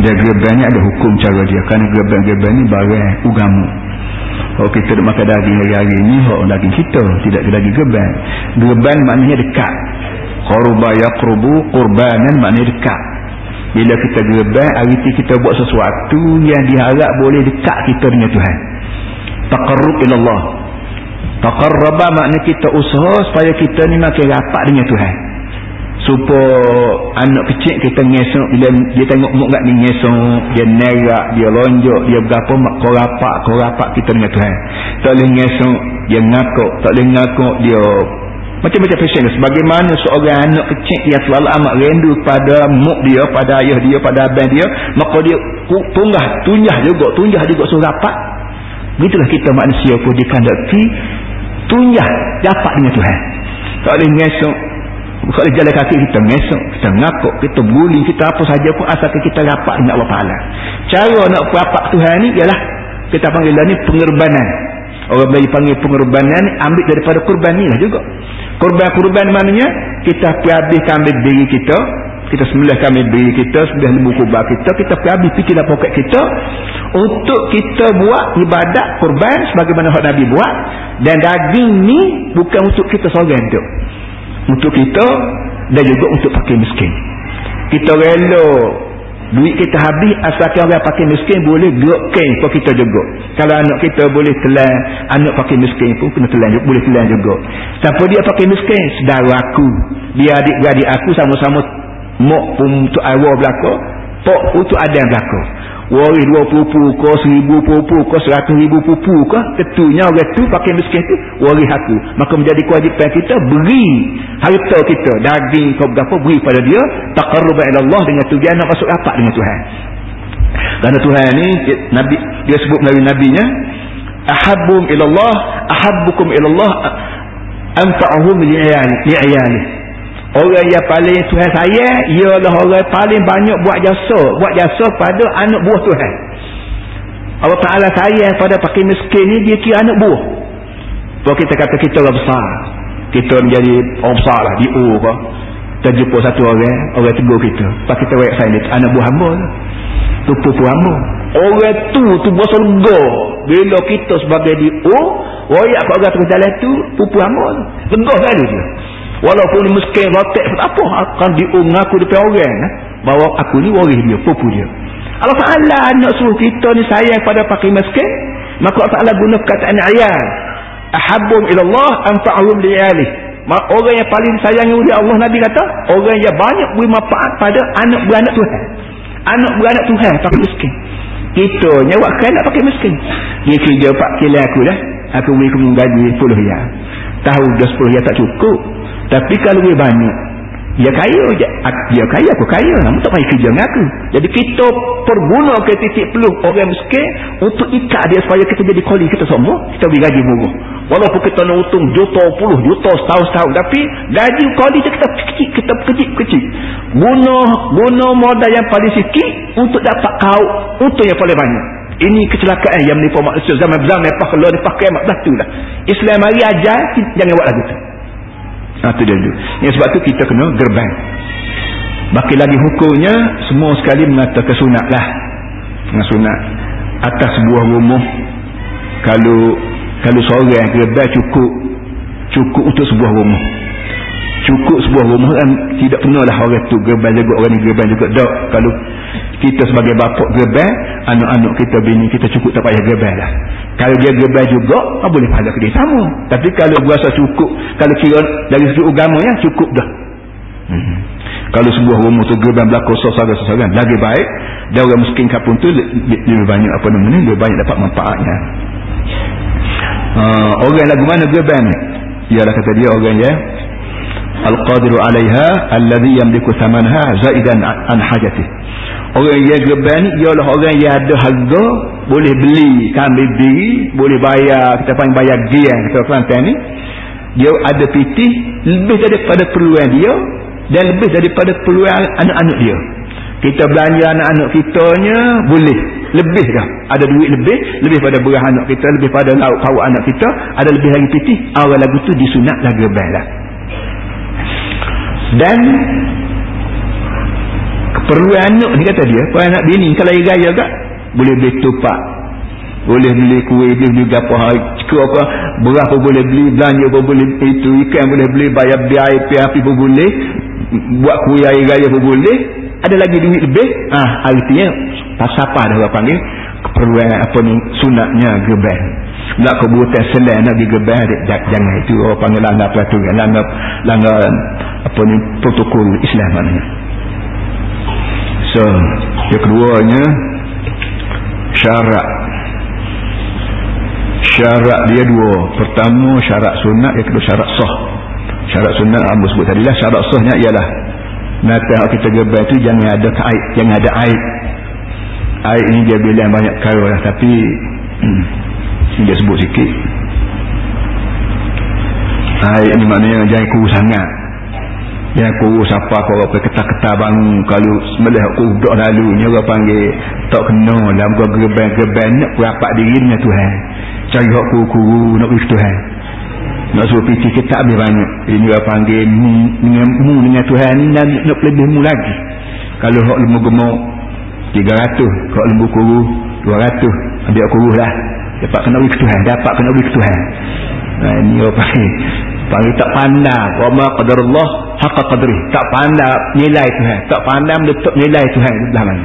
Dia gerbang ni ada hukum cara dia. Kerana gerbang-gerbang ni barang ugamu. Kalau kita nak makan daging hari-hari ni kalau daging kita. Tidak ada daging gerbang. Gerbang maknanya dekat. Korba yakrubu kurbanan maknanya dekat. Bila kita gerbang hari itu kita buat sesuatu yang diharap boleh dekat kita dengan Tuhan. Taqarrub ilallah taqarraba makna kita usaha supaya kita ni makin rapat dengan Tuhan. Supaya anak kecil kita ngesok bila dia tengok muka ni ngesok dia nerak dia lonjok dia berapa kau rapat kau rapat kita dengan Tuhan. Tak boleh ngesok dia ngakuk tak boleh ngakuk dia macam-macam fashion sebagaimana seorang anak kecil yang selalu amat rindu pada muk dia pada ayah dia pada abang dia maka dia tunggah tunjah juga tunjah juga suruh rapat. Begitulah kita manusia pun dikandaki tunjah dapat dengan Tuhan. Tak boleh ngesok kalau jalan kaki kita ngesok kita ngakuk kita guling kita apa saja pun asalkan kita rapat dengan Allah Ta'ala. Cara nak rapat Tuhan ni ialah kita panggil ni pengerbanan orang Melayu panggil pengorbanan ambil daripada kurban ni lah juga. Kurban-kurban maknanya kita pergi habis ambil diri kita kita sembelih kami beri kita sembelih lembu kubah kita kita pergi fikir dalam poket kita untuk kita buat ibadat kurban sebagaimana hak Nabi buat. Dan daging ni bukan untuk kita seorang tu. Untuk kita dan juga untuk pakai miskin. Kita rela duit kita habis asalkan orang pakai miskin boleh gerak kain pun kita juga. Kalau anak kita boleh telan anak pakai miskin pun kena telan boleh telan juga. Siapa dia pakai miskin? Saudara aku. Dia adik-beradik aku sama-sama mok pun untuk awal belakang pok untuk ada yang belakang. Waris dua pupu ke seribu pupu ke seratus ribu pupu ke ketunya orang tu pakai miskin tu waris aku. Maka menjadi kewajipan kita beri harta kita. Daging ke berapa beri pada dia. Taqarruba ila Allah dengan tu dia nak masuk rapat dengan Tuhan. Kerana Tuhan ni Nabi dia sebut melalui nabinya ahabbum ila Allah ahabbukum ila Allah anfa'uhum li'ayali Orang yang paling Tuhan saya ialah orang paling banyak buat jasa, buat jasa pada anak buah Tuhan. Allah Taala sayang pada pakai miskin ni dia kira anak buah. Kalau kita kata kita orang besar, kita menjadi orang besar lah di U ke. Kita jumpa satu orang, orang tegur kita. Pak kita wayak saya ni, anak buah hamba lah. Tu pupu hamba. Orang tu, tu buah surga. Bila kita sebagai di U, wayak kat orang terus jalan tu, pupu hamba lah. Lega sekali dia. Walaupun miskin rotek apa akan diungaku depan orang eh? bahawa aku ni waris dia, pupu dia. Allah Ta'ala nak suruh kita ni sayang pada pakai miskin, maka Allah Ta'ala guna perkataan ayat. Ahabum ilallah anfa'ahum li'alih. Orang yang paling sayang oleh Allah Nabi kata, orang yang banyak beri manfaat pada anak beranak Tuhan. Anak beranak Tuhan pakai miskin. Kita nyawak kan nak pakai miskin. Dia kerja pak kila aku dah. Aku kemung gaji 10 ya. Tahu dah 10 ya tak cukup. Tapi kalau dia banyak, dia kaya. Dia kaya, aku kaya. Namun tak payah kerja dengan aku. Jadi kita perguna ke titik peluh orang miskin untuk ikat dia supaya kita jadi koli kita semua. Kita beri gaji murah. Walaupun kita nak untung juta puluh, juta setahun-setahun. Tapi gaji koli kita kecil, kita kecil-kecil. Guna, guna modal yang paling sikit untuk dapat kau untuk yang paling banyak. Ini kecelakaan yang menimpa manusia zaman-zaman kalau dipakai mak batu lah. Islam hari ajar jangan buat lagu tu. Ha, itu dia dulu. Yang sebab tu kita kena gerbang. Baki lagi hukumnya, semua sekali mengatakan sunat lah. Dengan sunat. Atas sebuah rumah, kalau kalau seorang gerbang cukup, cukup untuk sebuah rumah. Cukup sebuah rumah kan tidak pernah lah orang tu gerbang juga, orang ni gerbang juga. Tak, kalau kita sebagai bapak gerbang, anak-anak kita bini kita cukup tak payah gerbang lah. Kalau dia gerbang juga, ah, boleh pahala ke dia sama. Tapi kalau berasa cukup, kalau kira dari segi agamanya, cukup dah. Hmm. Kalau sebuah rumah tu gerbang berlaku sosara-sosaran, lagi baik. Dan orang miskin kapun tu lebih banyak apa namanya, lebih banyak dapat manfaatnya. Uh, orang lagu mana gerbang ni? Ialah kata dia orang ya. Al-Qadiru alaiha alladhi yamliku thamanha zaidan an hajatih. Orang yang geban ialah orang yang ada harga boleh beli kambing diri boleh bayar kita panggil bayar gian kita Kelantan ni. Dia ada pitih lebih daripada perluan dia dan lebih daripada perluan anak-anak dia. Kita belanja anak-anak kita nya boleh. Lebih dah. Ada duit lebih lebih pada beras anak kita lebih pada lauk pauk anak kita ada lebih lagi pitih. Awal lagu tu disunat lagu lah. Dan keperluan anak ni kata dia. Kalau anak bini kalau dia gaya tak boleh beli tupak. Boleh beli kuih boleh beli apa cukup apa pun boleh beli belanja pun boleh itu ikan boleh beli bayar biaya air api pun boleh. Buat kuih air gaya pun boleh. Ada lagi duit lebih? Ah artinya pasal apa dah orang panggil keperluan apa ni sunatnya geban nak kebutuhan selain nak digeban jangan itu. Orang panggil langgar peraturan langgar langgar apa ni protokol Islam maknanya so yang keduanya syarat syarat dia dua. Pertama syarat sunat yang kedua syarat sah. Syarat sunat Abu sebut tadi lah syarat sahnya ialah nanti kita gebar itu jangan ada aib jangan ada aib. Aib ini dia bilang banyak kaya lah tapi hmm, dia sebut sikit. Aib ni maknanya jangan kurus sangat yang kurus apa kau apa ketak-ketak bangun kalau melihat kudak lalu ni orang panggil tak kena dalam kau gerbang-gerbang nak rapat diri dengan Tuhan. Cari hak kuru-kuru nak pergi Tuhan. Nak suruh piti kita habis banyak ini dia panggil mu dengan, mu dengan Tuhan ni nak, lebih mu lagi. Kalau hak lembu gemuk 300 kalau lembu kuru 200 ambil kuru lah. Dapat kena ke Tuhan dapat kena ke Tuhan. Nah, ini dia panggil panggil tak pandang wa ma qadarullah haqqa qadri tak pandang nilai Tuhan. Tak pandang meletup nilai Tuhan. Di mana?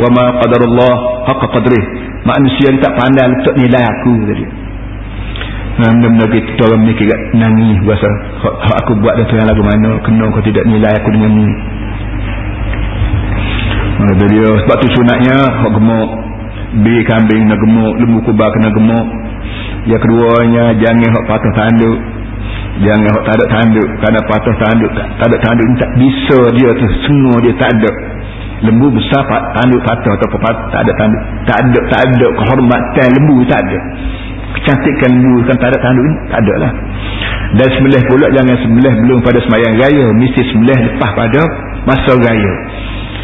Wa ma qadarullah haqqa qadri manusia tak pandang meletup nilai aku tadi. Nah, benda-benda kita orang ni kira nangis Bahasa aku buat dah Tuhan lagu mana Kena kau tidak nilai aku dengan ni. Nah, dia, Sebab tu sunatnya Hak gemuk. Bi kambing nak gemuk Lembu kubah kena gemuk. Yang keduanya Jangan hak patah tanduk Jangan tak ada tanduk Kerana patah tanduk Tak ada tanduk tak bisa dia tu. Semua dia tak ada. Lembu besar tanduk patah Atau patah tak ada tanduk. Tak ada Tak ada. Kehormatan lembu tak ada. Kecantikan lembu kan tak ada tanduk ni Tak ada lah. Dan sembelih pula Jangan sembelih belum pada semayang raya. Mesti sembelih lepas pada Masa raya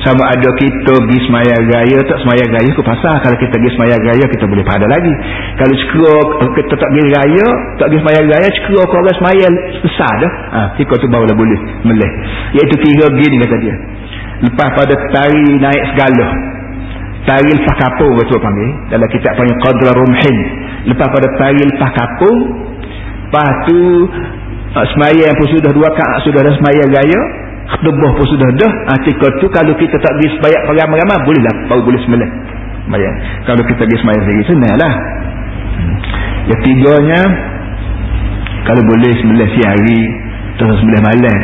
sama ada kita pergi semaya gaya tak semaya gaya ke pasal kalau kita pergi semaya gaya kita boleh pada lagi. Kalau sekera kita tak pergi gaya tak pergi semaya gaya sekera ke orang semaya besar dah. Ha, kita tu barulah boleh melih. Iaitu kira gini kata dia. Lepas pada tari naik segala. Tari lepas kapung betul panggil? Dalam kitab panggil qadra rumhin. Lepas pada tari lepas kapung lepas tu uh, semaya yang pun sudah dua kak sudah ada semaya gaya Khutbah pun sudah dah. Ketika tu kalau kita tak pergi sebayak ramai-ramai bolehlah baru boleh sembelih. Bayang. Kalau kita pergi semayang sendiri senanglah. Hmm. Yang tiganya kalau boleh sembelih siang hari terus sembelih malam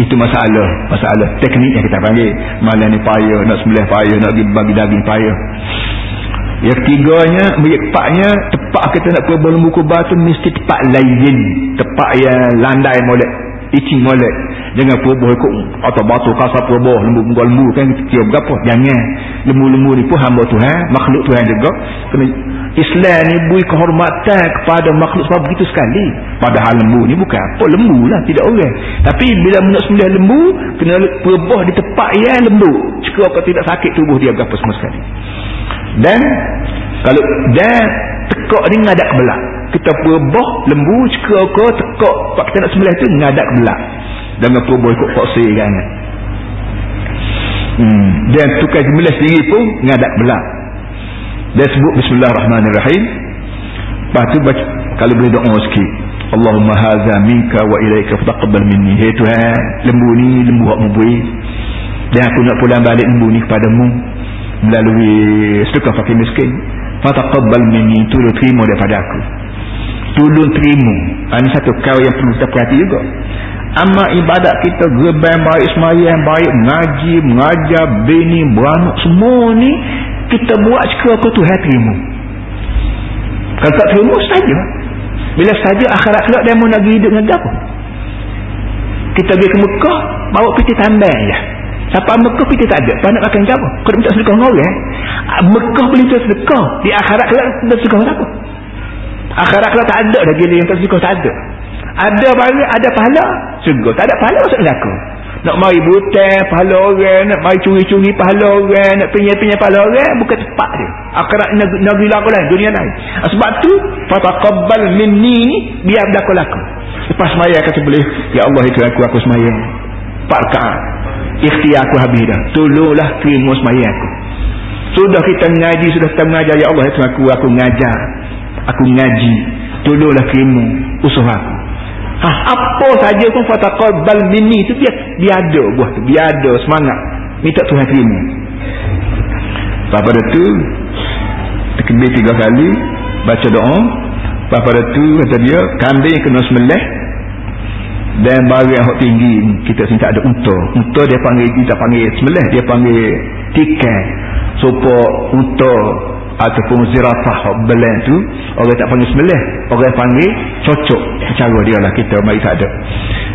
itu masalah masalah teknik yang kita panggil malam ni payah nak sembelih payah nak bagi daging payah yang ketiganya empatnya tepat kita nak kubur lembu kubah tu mesti tepat lain tepat yang landai molek icing molek. Jangan perubuh ikut atau batu kasar perubuh lembu lembu lembu kan? Kira berapa jangan. Lembu-lembu ni pun hamba Tuhan makhluk Tuhan juga kena Islam ni beri kehormatan kepada makhluk sebab begitu sekali. Padahal lembu ni bukan apa lembu lah tidak orang. Tapi bila nak sembelih lembu kena perubuh di tempat yang lembu. Jika kau tidak sakit tubuh dia berapa semua sekali. Dan kalau dan tekak ni ngadak kebelah kita perubuh lembu jika kau tekak pak kita nak sembelih tu ngadak kebelah dengan perubuh ikut fosil kan. Hmm. dan tukar sembelih sendiri pun ngadak kebelah dia sebut bismillahirrahmanirrahim. Lepas tu baca, kalau boleh doa sikit. Allahumma haza minka wa ilaika fataqabbal minni. Hey Tuhan lembu ni lembu hak mubui dan aku nak pulang balik lembu ni kepadamu. Melalui sedekah fakir miskin. Fataqabbal minni tolong terima daripada aku tolong terima ini satu kau yang perlu kita perhati juga amma ibadat kita gerbang baik semayang baik mengaji mengajar bini beranak semua ni kita buat sekiranya aku Tuhan terima kalau tak terima saja bila saja akhirat kelak dia mau nak hidup dengan apa kita pergi ke Mekah bawa piti tambah je Siapa Mekah kita tak ada. Apa nak makan? Kau minta sedekah dengan orang. Eh? Mekah boleh sedekah. Di akhirat kelak minta sedekah dengan apa? Akhirat kelak tak ada dah gila yang tak sedekah tak ada. Ada pahala, ada pahala. Sungguh. Tak ada pahala masuk neraka. Nak mari butang pahala orang. Nak mari curi-curi pahala orang. Nak penyai-penyai pahala orang. Bukan cepat dia. Akhirat negeri laku lain. Dunia lain. Ah, sebab tu. Fataqabbal minni. Biar berlaku laku. Lepas semaya kata boleh. Ya Allah itu aku. Aku semaya. Kaat ikhtiar aku habis dah tolonglah terima semaya aku sudah kita ngaji sudah kita mengajar ya Allah itu aku aku ngajar aku ngaji. Tolonglah terima usaha aku. Ha, apa saja pun fataqabbal minni itu biar biar ada buah tu biar ada semangat. Minta Tuhan terima pada tu terkebir tiga kali baca doa. Pada tu kata dia kambing kena semelih dan bagi yang tinggi kita sini tak ada unta. Unta dia panggil kita panggil sebelah dia panggil tikai. Supaya unta ataupun zirafah belen tu orang tak panggil sebelah orang panggil cocok. Cara dia lah kita mari tak ada.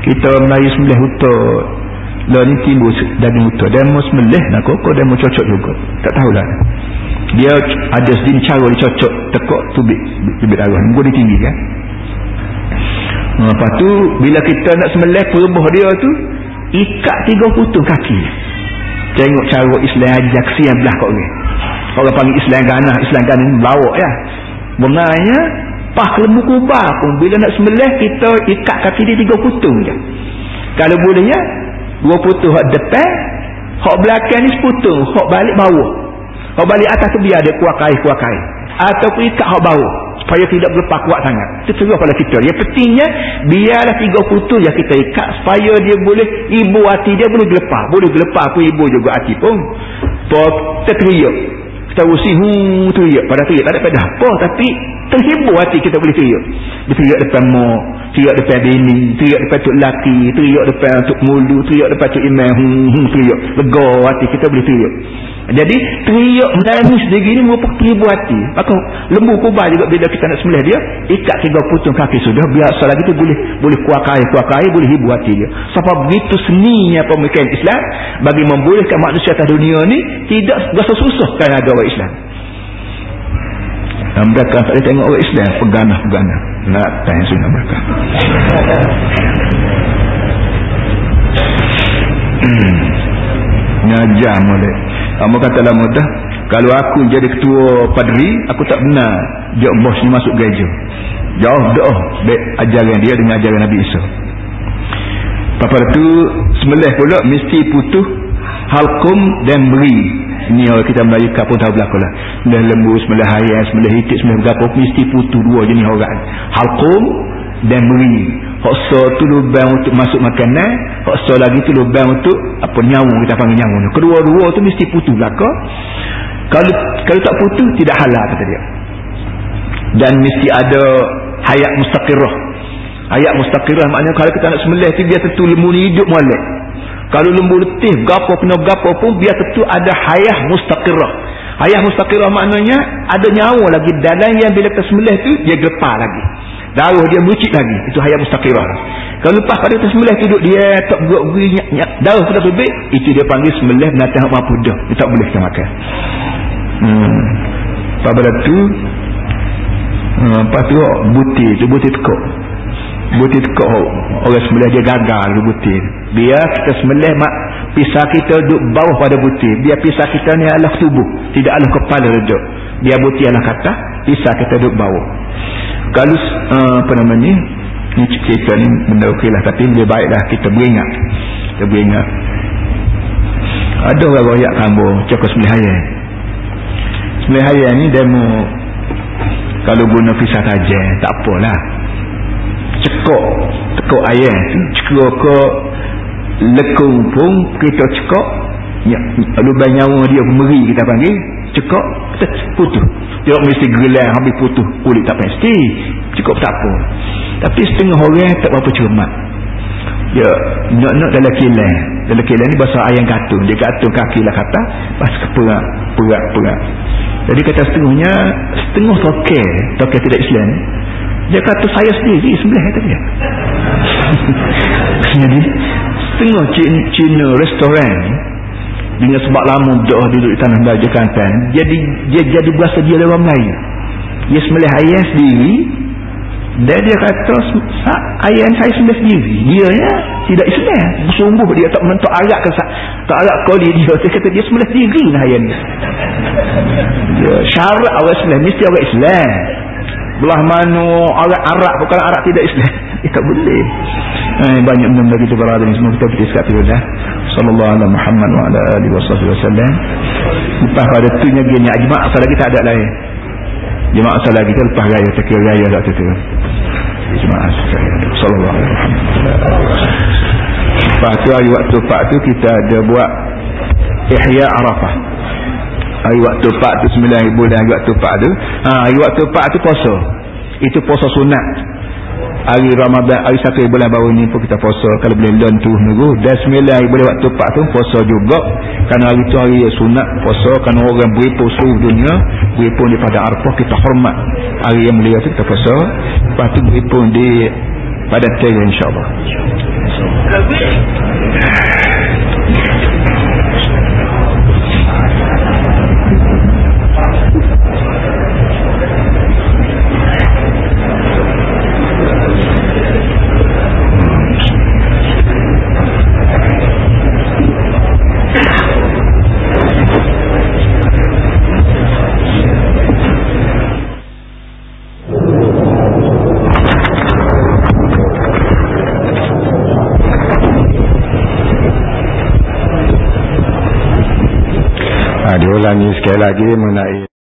Kita mari sebelah unta lah ni timbul daging unta dan mau sebelah nak koko dan mau cocok juga. Tak tahulah. Dia ada sedini cara dia cocok tekok tubik tubik darah mungkin dia tinggi kan lepas tu bila kita nak sembelih perubuh dia tu ikat tiga putus kaki. Tengok cara Islam ajar kesian belah kau ni. Orang panggil Islam ganah, Islam ganah ni melawak ya. Benarnya Pas lembu kubah pun bila nak sembelih kita ikat kaki dia tiga putung je. Kalau bolehnya dua putung hak depan, hak belakang ni seputung, hak balik bawah. Hak balik atas tu biar dia kuat kai kuat kai. Ataupun ikat hak bawah supaya tidak berlepas kuat sangat. Itu terus pada kita. Yang pentingnya biarlah tiga putung yang kita ikat supaya dia boleh ibu hati dia boleh gelepar. Boleh gelepar pun ibu juga hati pun. Terteriuk kita usi hu teriak pada teriak. Tak ada pada apa tapi terhibur hati kita boleh teriak. Dia teriak depan mak teriak depan bini teriak depan tuk laki teriak depan tuk mulu teriak depan tuk imam hu hu teriak. Lega hati kita boleh teriak. Jadi teriak menangis sendiri ni merupakan terhibur hati. Maka lembu kubah juga bila kita nak sembelih dia ikat tiga putung kaki sudah biasa lagi tu boleh boleh kuakai kuakai boleh hibur hati dia. Sebab begitu seninya pemikiran Islam bagi membolehkan manusia atas dunia ni tidak rasa susah ada orang Islam dan mereka tak boleh tengok orang Islam peganah-peganah. Latai sunnah mereka hmm. ngajar boleh kamu kata lah mudah kalau aku jadi ketua padri aku tak benar. Dia bos ni masuk gereja. Jauh dah baik ajaran dia dengan ajaran Nabi Isa. Papa itu semelih pula mesti putuh halkum dan beri ini orang kita Melayu kat pun tahu berlaku lah. Sebelah lembu, sebelah ayam, sebelah hitik, sebelah berapa mesti putu dua jenis orang halkum dan beri hoksa tu lubang untuk masuk makanan hoksa lagi tu lubang untuk apa nyawa kita panggil nyawa kedua-dua tu mesti putu belaka. Kalau kalau tak putu tidak halal kata dia. Dan mesti ada hayat mustaqirah hayat mustaqirah maknanya kalau kita nak semelih tu biar tentu lembu ni hidup molek kalau lembu letih gapo kena gapo pun biar tentu ada hayah mustaqirah hayah mustaqirah maknanya ada nyawa lagi. Dalam yang bila kita sembelih tu dia gepar lagi. Darah dia merucik lagi. Itu hayah mustaqirah kalau lepas pada tu sembelih duduk dia tak nyak, darah sudah terbit itu dia panggil sembelih binatang yang mampu dah dia tak boleh kita makan. Hmm. pada tu hmm, lepas tu butir. Tu butir tekuk butir tekuk orang sembelih dia gagal tu butir. Biar kita sembelih mak pisah kita duduk bawah pada butir. Biar pisah kita ni adalah tubuh tidak adalah kepala duduk. Biar butir adalah kata pisah kita duduk bawah. Kalau uh, apa namanya ni cerita ni benda okey lah tapi lebih baiklah kita beringat. Kita beringat. Ada orang royak kambo cakap sembelih ayam sembelih ayam ni demo kalau guna pisah tajam tak apalah cekok cekok ayam cekok ke lekung pun kita cekok. Ya, lubang nyawa dia meri kita panggil. Cekok kita putus. Dia mesti gelang habis putus kulit tak pasti cukup tak apa. Tapi setengah orang tak berapa cermat. Ya nak-nak dalam kilang. Dalam kilang ni bahasa ayam katun. Dia katun kaki lah kata pas keperak perak perak jadi kata setengahnya setengah tokel tokel tidak Islam dia kata saya sendiri sebelah kata dia. Jadi setengah Cina restoran dengan sebab lama dah duduk di tanah Melayu Kelantan jadi dia jadi berasa dia orang Melayu. Dia semelih ayam sendiri. Dan dia kata ayam saya sembelih sendiri. Dia ya tidak Islam bersungguh dia tak mentok arak ke tak arak koli dia dia kata dia sembelih sendiri lah ayam ni dia syarat orang Islam mesti orang Islam belah mana arak arak bukan arak tidak Islam. Dia tak boleh. Eh, banyak benda kita berada semua kita berhenti sekali dah. Sallallahu ala Muhammad wa ala alihi wa sallam. Lepas pada tu nya gini ajma' asal lagi tak ada lain. Jemaah asal lagi lepas raya tak kira raya tak tu jemaah sallallahu alaihi wasallam lepas tu hari waktu tu kita ada buat ihya arafah hari waktu pak tu 9 ribu dan hari waktu pak tu. Ha, hari waktu pak tu puasa. Itu puasa sunat. Hari Ramadan hari satu bulan baru ni pun kita puasa. Kalau boleh learn tu nunggu. Dan sembilan hari boleh waktu empat tu puasa juga. Kerana hari tu hari sunat puasa. Kerana orang beripun seluruh dunia beripun daripada arpah kita hormat. Hari yang mulia tu kita puasa. Lepas tu beripun di pada tiga insyaAllah sekali lagi mengenai